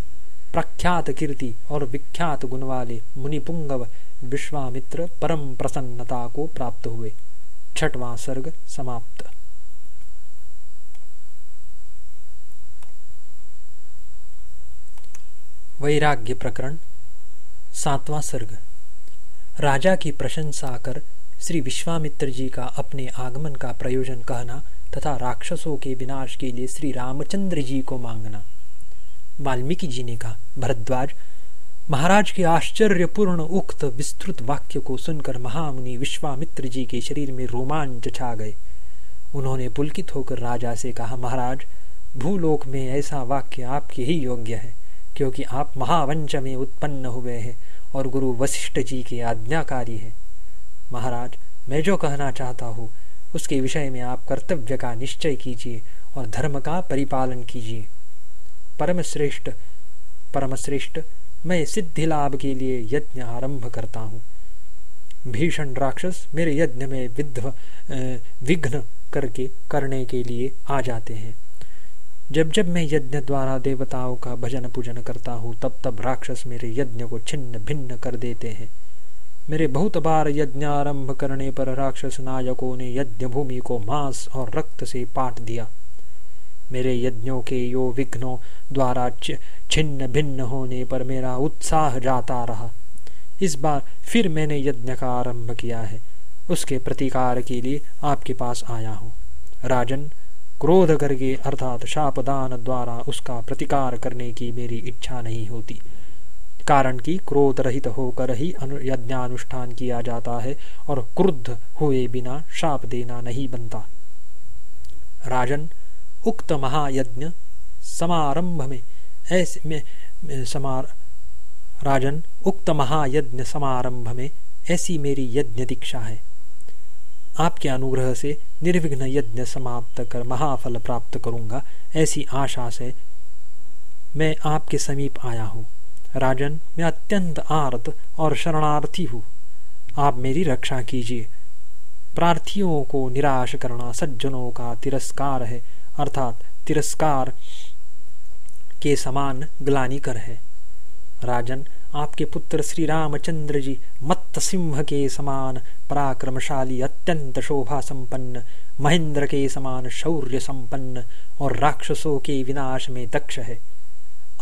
प्रख्यात कीर्ति और विख्यात गुण वाले मुनिपुंगव विश्वामित्र परम प्रसन्नता को प्राप्त हुए। छठवां सर्ग समाप्त। वैराग्य प्रकरण, सातवां सर्ग। राजा की प्रशंसा कर श्री विश्वामित्र जी का अपने आगमन का प्रयोजन कहना तथा राक्षसों के विनाश के लिए श्री रामचंद्र जी को मांगना। वाल्मीकि जी ने कहा, भरद्वाज, महाराज के आश्चर्यपूर्ण उक्त विस्तृत वाक्य को सुनकर महामुनि विश्वामित्र जी के शरीर में रोमांच छा गए। उन्होंने पुलकित होकर राजा से कहा, महाराज, भूलोक में ऐसा वाक्य आपके ही योग्य है, क्योंकि आप महावंश में उत्पन्न हुए हैं और गुरु वशिष्ठ जी के आज्ञाकारी हैं। महाराज, मैं जो कहना चाहता हूँ, उसके विषय में आप कर्तव्य का निश्चय कीजिए और धर्म का परिपालन कीजिए। परम श्रेष्ठ परम श्रेष्ठ मैं सिद्धि लाभ के लिए यज्ञ आरंभ करता हूँ। भीषण राक्षस मेरे यज्ञ में विध्व विघ्न करके, करने के लिए आ जाते हैं। जब जब मैं यज्ञ द्वारा देवताओं का भजन पूजन करता हूँ, तब तब राक्षस मेरे यज्ञ को छिन्न भिन्न कर देते हैं। मेरे बहुत बार यज्ञ आरंभ करने पर राक्षस नायकों ने यज्ञ भूमि को मांस और रक्त से पाट दिया। मेरे यज्ञों के यो विघ्नों द्वारा छिन्न भिन्न होने पर मेरा उत्साह जाता रहा। इस बार फिर मैंने यज्ञ का आरंभ किया है। उसके प्रतिकार के लिए आपके पास आया हूँ। राजन, क्रोध करके अर्थात शापदान द्वारा उसका प्रतिकार करने की मेरी इच्छा नहीं होती। कारण कि क्रोध रहित होकर ही यज्ञानुष्ठान किया जाता है और क्रुद्ध हुए बिना शाप देना नहीं बनता। राजन, उक्त महायज्ञ समारंभ में ऐसे में समार राजन, उक्त महायज्ञ समारंभ में ऐसी मेरी यज्ञ दीक्षा है। आपके अनुग्रह से निर्विघ्न यज्ञ समाप्त कर महाफल प्राप्त करूँगा। ऐसी आशा से मैं आपके समीप आया हूँ। राजन, मैं अत्यंत आर्त और शरणार्थी हूँ। आप मेरी रक्षा कीजिए। प्रार्थियों को निराश करना सज्जनों का तिरस्कार है, अर्थात तिरस्कार के समान ग्लानी कर है। राजन, आपके पुत्र श्री रामचंद्र जी मत्त सिंह के समान पराक्रमशाली, अत्यंत शोभा संपन्न महेंद्र के समान शौर्य संपन्न और राक्षसों के विनाश में दक्ष है।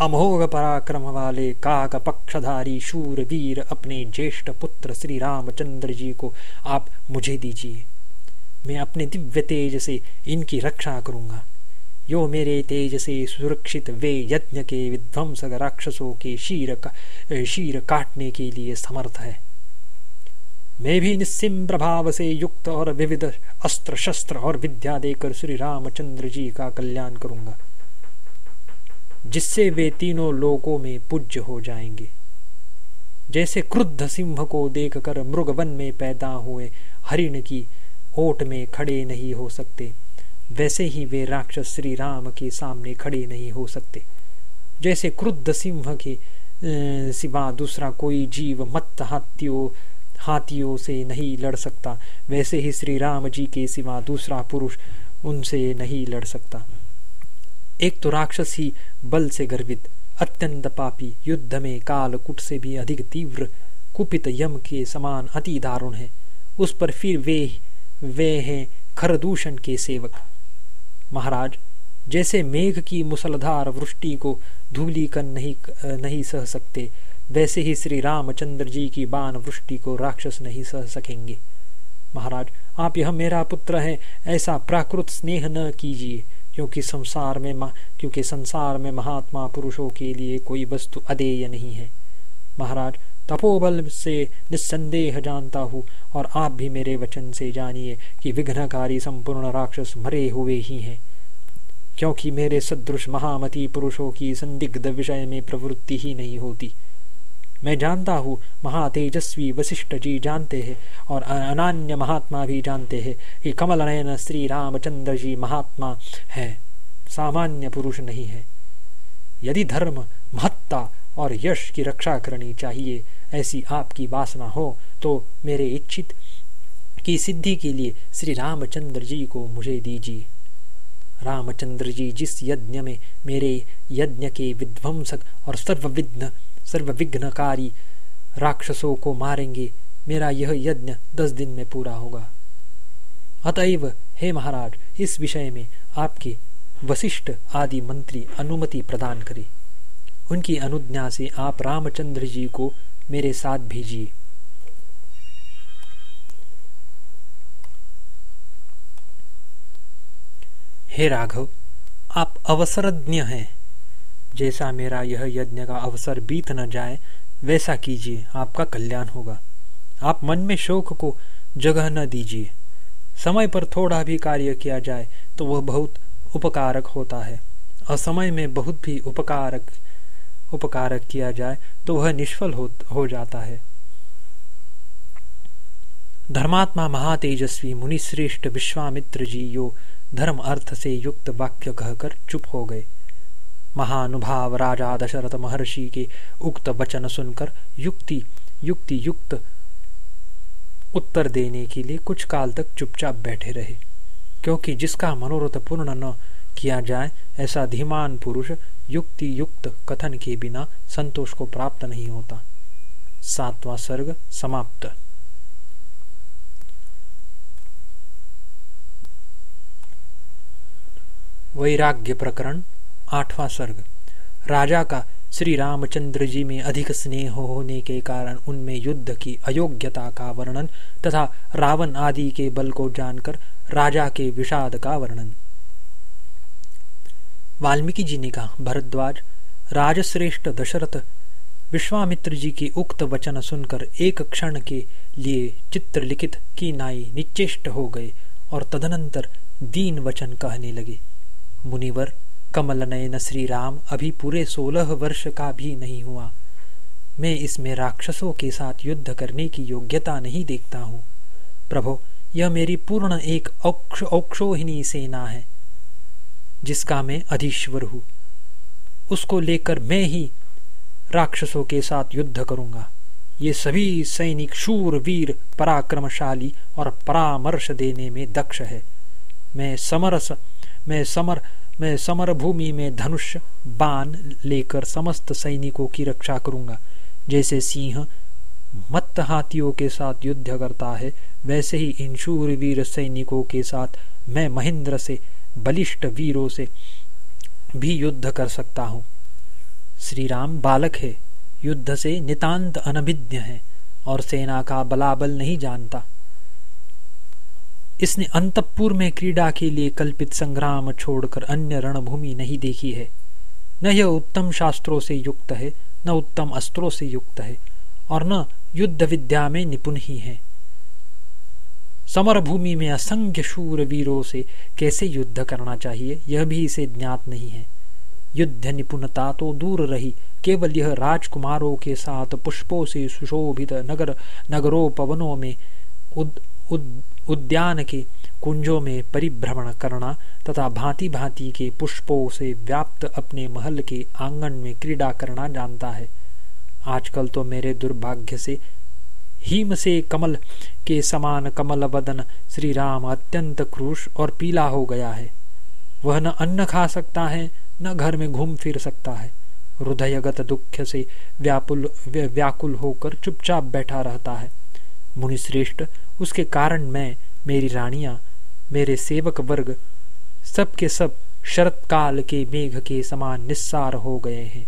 अमोघ पराक्रम वाले काक पक्षधारी शूर वीर अपने ज्येष्ठ पुत्र श्री रामचंद्र जी को आप मुझे दीजिए। मैं अपने दिव्य तेज से इनकी रक्षा करूँगा। यो मेरे तेज से सुरक्षित वे यज्ञ के विध्वंसक राक्षसों के शीर का, शीर काटने के लिए समर्थ है। मैं भी निस्सिम प्रभाव से युक्त और विविध अस्त्र शस्त्र और विद्या देकर श्री रामचंद्र जी का कल्याण करूँगा। जिससे वे तीनों लोकों में पूज्य हो जाएँगे। जैसे क्रुद्ध सिंह को देखकर मृगवन में पैदा हुए हरिण की ओट में खड़े नहीं हो सकते, वैसे ही वे राक्षस श्री राम के सामने खड़े नहीं हो सकते। जैसे क्रुद्ध सिंह के सिवा दूसरा कोई जीव मत हाथियों हाथियों से नहीं लड़ सकता, वैसे ही श्री राम जी के सिवा दूसरा पुरुष उनसे नहीं लड़ सकता। एक तो राक्षस ही बल से गर्वित, अत्यंत पापी, युद्ध में काल कुट से भी अधिक तीव्र, कुपित यम के समान अति दारुण है। उस पर फिर वे वे हैं खरदूषण के सेवक। महाराज, जैसे मेघ की मुसलधार वृष्टि को धूलिकन नहीं नहीं सह सकते, वैसे ही श्री रामचंद्र जी की बाण वृष्टि को राक्षस नहीं सह सकेंगे। महाराज, आप यह मेरा पुत्र है, ऐसा प्राकृत स्नेह न कीजिए। क्योंकि संसार में क्योंकि संसार में महात्मा पुरुषों के लिए कोई वस्तु अदेय नहीं है। महाराज, तपोबल से निस्संदेह जानता हूँ और आप भी मेरे वचन से जानिए कि विघ्नकारी संपूर्ण राक्षस मरे हुए ही हैं। क्योंकि मेरे सदृश महामती पुरुषों की संदिग्ध विषय में प्रवृत्ति ही नहीं होती। मैं जानता हूँ, महातेजस्वी वशिष्ठ जी जानते हैं और अनान्य महात्मा भी जानते हैं कि कमल नयन श्री रामचंद्र जी महात्मा है। सामान्य पुरुष नहीं है। यदि धर्म, महत्ता और यश की रक्षा करनी चाहिए, ऐसी आपकी वासना हो तो मेरे इच्छित की सिद्धि के लिए श्री रामचंद्र जी को मुझे दीजिए। रामचंद्र जी जिस यज्ञ में मेरे यज्ञ के विध्वंसक और सर्वविघ्न सर्वविघ्नकारी राक्षसों को मारेंगे। मेरा यह यज्ञ दस दिन में पूरा होगा। अतएव, हे महाराज, इस विषय में आपके वशिष्ठ आदि मंत्री अनुमति प्रदान करें। उनकी अनुज्ञा से आप रामचंद्र जी को मेरे साथ भेजिए। हे राघव, आप अवसरज्ञ हैं। जैसा मेरा यह यज्ञ का अवसर बीत न जाए वैसा कीजिए आपका कल्याण होगा। आप मन में शोक को जगह न दीजिए। समय पर थोड़ा भी कार्य किया जाए तो वह बहुत उपकारक होता है। असमय में बहुत भी उपकारक उपकारक किया जाए तो वह निष्फल हो, हो जाता है। धर्मात्मा महातेजस्वी मुनिश्रेष्ठ विश्वामित्र जी यो धर्म अर्थ से युक्त वाक्य कहकर चुप हो गए। महानुभाव राजा दशरथ महर्षि के उक्त वचन सुनकर युक्ति युक्ति युक्त उत्तर देने के लिए कुछ काल तक चुपचाप बैठे रहे। क्योंकि जिसका मनोरथ पूर्ण न किया जाए, ऐसा धीमान पुरुष युक्ति युक्त कथन के बिना संतोष को प्राप्त नहीं होता। सातवां सर्ग समाप्त। वैराग्य प्रकरण आठवां सर्ग राजा का श्री रामचंद्र जी में अधिक स्नेह होने के कारण उनमें युद्ध की अयोग्यता का वर्णन तथा रावण आदि के बल को जानकर राजा के विषाद का वर्णन। वाल्मीकि जी ने कहा, भरद्वाज, राजश्रेष्ठ दशरथ, विश्वामित्र जी के उक्त वचन सुनकर एक क्षण के लिए चित्र लिखित की नाई निचेष्ट हो गए और तदनंतर दीन वचन कहने लगे। मुनिवर कमल नयन श्री राम अभी पूरे सोलह वर्ष का भी नहीं हुआ। मैं इसमें राक्षसों के साथ युद्ध करने की योग्यता नहीं देखता हूँ। प्रभो, यह मेरी पूर्ण एक औक्षोहिनी सेना है, जिसका मैं अधीश्वर हूँ। उसको लेकर मैं ही राक्षसों के साथ युद्ध करूँगा। ये सभी सैनिक शूर, वीर, पराक्रमशाली और परामर्श देने में दक्ष है। मैं समरस, मैं समर मैं समर भूमि में धनुष, बाण लेकर समस्त सैनिकों की रक्षा करूँगा। जैसे सिंह मत हाथियों के साथ युद्ध करता है, वैसे ही इन वीर सैनिकों के साथ मैं महेंद्र से, बलिष्ठ वीरों से भी युद्ध कर सकता हूँ। श्री राम बालक है, युद्ध से नितांत अनभिज्ञ है और सेना का बलाबल नहीं जानता। इसने अंतपुर में क्रीड़ा के लिए कल्पित संग्राम छोड़कर अन्य रणभूमि नहीं देखी है। न यह उत्तम शास्त्रों से युक्त है न उत्तम अस्त्रों से युक्त है और न युद्ध विद्या में निपुण ही है। समर भूमि में असंख्य शूर वीरों से कैसे युद्ध करना चाहिए यह भी इसे ज्ञात नहीं है। युद्ध निपुणता तो दूर रही केवल यह राजकुमारों के साथ पुष्पों से सुशोभित नगर नगरों पवनों में उद, उद, उद्यान के कुंजों में परिभ्रमण करना तथा भांति भांति के पुष्पों से व्याप्त अपने महल के आँगन में क्रीड़ा करना जानता है। आजकल तो मेरे दुर्भाग्य से हिम से कमल के समान कमल वदन श्री राम अत्यंत क्रूश और पीला हो गया है। वह न अन्न खा सकता है, न घर में घूम फिर सकता है। हृदयगत दुख से व्यापुल व्याकुल होकर चुपचाप बैठा रहता है। मुनिश्रेष्ठ उसके कारण मैं, मेरी रानियाँ, मेरे सेवक वर्ग, सब के सब शरत काल के मेघ के समान निस्सार हो गए हैं।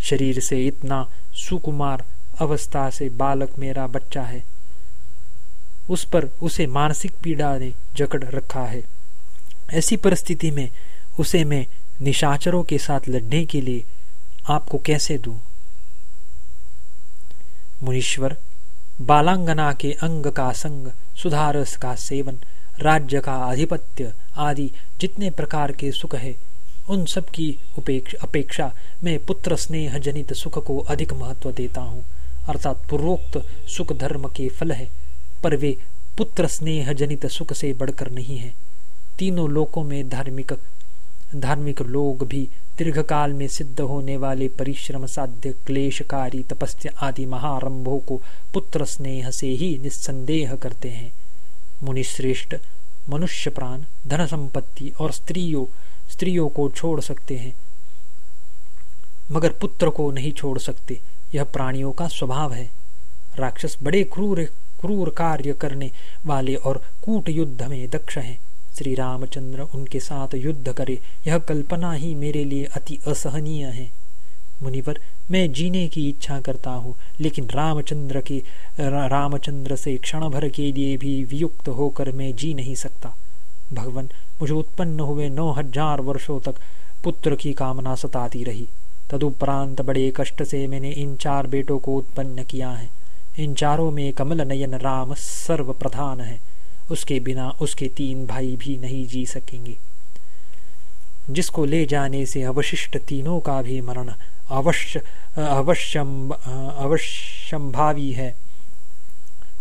शरीर से इतना सुकुमार अवस्था से बालक मेरा बच्चा है। उस पर उसे मानसिक पीड़ा ने जकड़ रखा है। ऐसी परिस्थिति में उसे मैं निशाचरों के साथ लड़ने के लिए आपको कैसे दूँ? मुनीश्वर बालांगना के अंग का संग, सुधारस का सेवन, राज्य का आधिपत्य आदि जितने प्रकार के सुख है, उन सब की अपेक्षा मैं पुत्र स्नेह जनित सुख को अधिक महत्व देता हूँ। अर्थात पूर्वोक्त सुख धर्म के फल है, पर वे पुत्र स्नेह जनित सुख से बढ़कर नहीं है। तीनों लोकों में धार्मिक धार्मिक लोग भी दीर्घकाल में सिद्ध होने वाले परिश्रम साध्य, क्लेशकारी, तपस्या आदि महारंभों को पुत्र स्नेह से ही निस्संदेह करते हैं। मुनिश्रेष्ठ, मनुष्य प्राण, धन संपत्ति और स्त्रियों स्त्रियों को छोड़ सकते हैं। मगर पुत्र को नहीं छोड़ सकते, यह प्राणियों का स्वभाव है। राक्षस बड़े क्रूर क्रूर कार्य करने वाले और कूट युद्ध में दक्ष हैं। श्री रामचंद्र उनके साथ युद्ध करे। यह कल्पना ही मेरे लिए अति असहनीय है। मुनिवर मैं जीने की इच्छा करता हूँ लेकिन रामचंद्र के रा, रामचंद्र से क्षण भर के लिए भी वियुक्त होकर मैं जी नहीं सकता। भगवान मुझे उत्पन्न हुए नौ हज़ार वर्षों तक पुत्र की कामना सताती रही। तदुपरांत बड़े कष्ट से मैंने इन चार बेटों को उत्पन्न किया है। इन चारों में कमल नयन राम सर्व प्रधान है। उसके बिना उसके तीन भाई भी नहीं जी सकेंगे। जिसको ले जाने से अवशिष्ट तीनों का भी मरण अवश्य, अवश्यम, अवश्यंभावी है।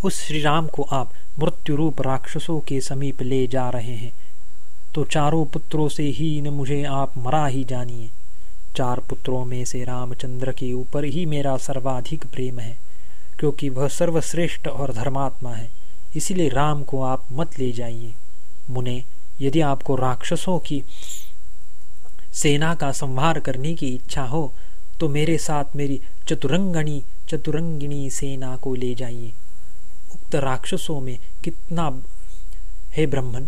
उस श्री राम को आप मृत्यु रूप राक्षसों के समीप ले जा रहे हैं। तो चारों पुत्रों से ही न मुझे आप मरा ही जानिए। चार पुत्रों में से रामचंद्र के ऊपर ही मेरा सर्वाधिक प्रेम है, क्योंकि वह सर्वश्रेष्ठ और धर्मात्मा है। इसलिए राम को आप मत ले जाइए। मुने, यदि आपको राक्षसों की सेना का संहार करने की इच्छा हो तो मेरे साथ मेरी चतुरंगणी, चतुरंगिणी सेना को ले जाइए। उक्त राक्षसों में कितना है ब्रह्मन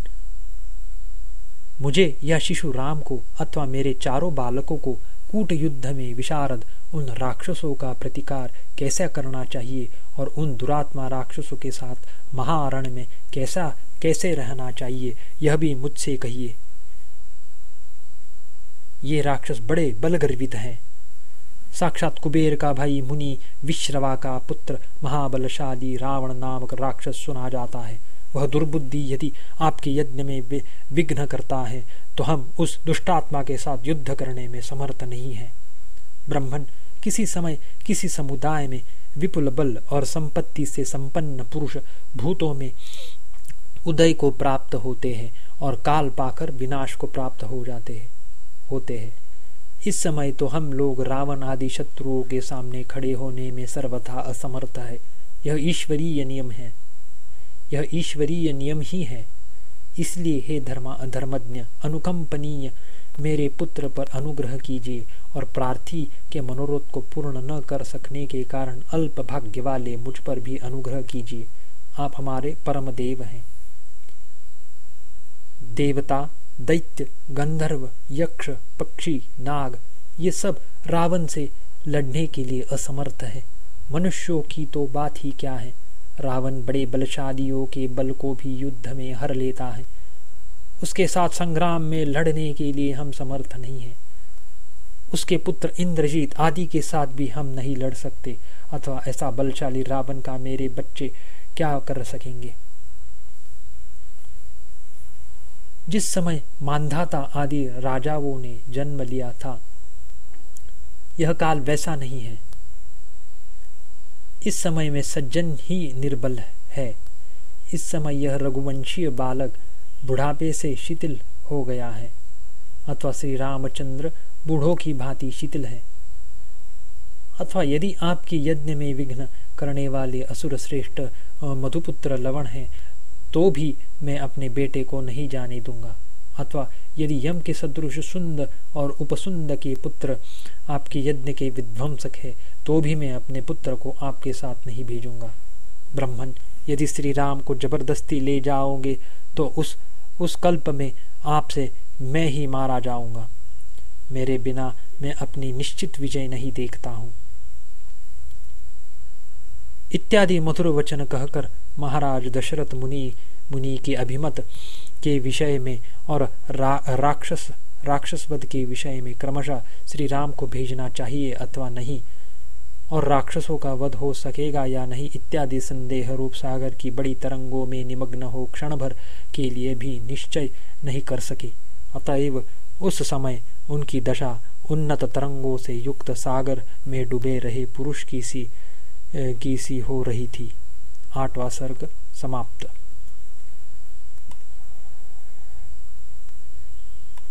मुझे या शिशु राम को अथवा मेरे चारों बालकों को कूट युद्ध में विशारद उन राक्षसों का प्रतिकार कैसा करना चाहिए? और उन दुरात्मा राक्षसों के साथ महारण में कैसा, कैसे रहना चाहिए, यह भी मुझसे कहिए। ये राक्षस बड़े बलगर्वित हैं। साक्षात कुबेर का भाई मुनि विश्रवा का पुत्र महाबलशाली रावण नामक राक्षस सुना जाता है। वह दुर्बुद्धि यदि आपके यज्ञ में विघ्न करता है तो हम उस दुष्टात्मा के साथ युद्ध करने में समर्थ नहीं है। ब्राह्मण, किसी समय किसी समुदाय में विपुल बल और संपत्ति से संपन्न पुरुष भूतों में उदय को प्राप्त होते हैं और काल पाकर विनाश को प्राप्त हो जाते हैं, होते हैं। इस समय तो हम लोग रावण आदि शत्रुओं के सामने खड़े होने में सर्वथा असमर्थ है। यह ईश्वरीय नियम है। यह ईश्वरीय नियम ही है। इसलिए हे धर्मा, धर्मज्ञ, अनुकंपनीय मेरे पुत्र पर अनुग्रह कीजिए और प्रार्थी के मनोरथ को पूर्ण न कर सकने के कारण अल्प भाग्य वाले मुझ पर भी अनुग्रह कीजिए। आप हमारे परम देव हैं। देवता, दैत्य, गंधर्व, यक्ष, पक्षी, नाग, ये सब रावण से लड़ने के लिए असमर्थ है। मनुष्यों की तो बात ही क्या है? रावण बड़े बलशालियों के बल को भी युद्ध में हर लेता है। उसके साथ संग्राम में लड़ने के लिए हम समर्थ नहीं हैं। उसके पुत्र इंद्रजीत आदि के साथ भी हम नहीं लड़ सकते, अथवा ऐसा बलशाली रावण का मेरे बच्चे क्या कर सकेंगे? जिस समय मानधाता आदि राजाओं ने जन्म लिया था, यह काल वैसा नहीं है। इस समय में सज्जन ही निर्बल है। इस समय यह रघुवंशीय बालक बुढ़ापे से शिथिल हो गया है, अथवा श्री रामचंद्र बूढ़ों की भांति शिथिल है। अथवा यदि आपके यज्ञ में विघ्न करने वाले असुर श्रेष्ठ मधुपुत्र लवण हैं तो भी मैं अपने बेटे को नहीं जाने दूँगा। अथवा यदि यम के सदृश सुंद और उपसुंद के पुत्र आपके यज्ञ के विध्वंसक है तो भी मैं अपने पुत्र को आपके साथ नहीं भेजूँगा। ब्राह्मण, यदि श्री राम को ज़बरदस्ती ले जाओगे तो उस उस कल्प में आपसे मैं ही मारा जाऊँगा। मेरे बिना मैं अपनी निश्चित विजय नहीं देखता हूँ। इत्यादि मधुर वचन कहकर महाराज दशरथ मुनि मुनि के अभिमत के विषय में और रा, राक्षस राक्षस के विषय में क्रमशः श्री राम को भेजना चाहिए अथवा नहीं और राक्षसों का वध हो सकेगा या नहीं इत्यादि संदेह रूप सागर की बड़ी तरंगों में निमग्न हो क्षण भर के लिए भी निश्चय नहीं कर सके। अतएव उस समय उनकी दशा उन्नत तरंगों से युक्त सागर में डूबे रहे पुरुष की सी की सी हो रही थी। आठवां सर्ग समाप्त।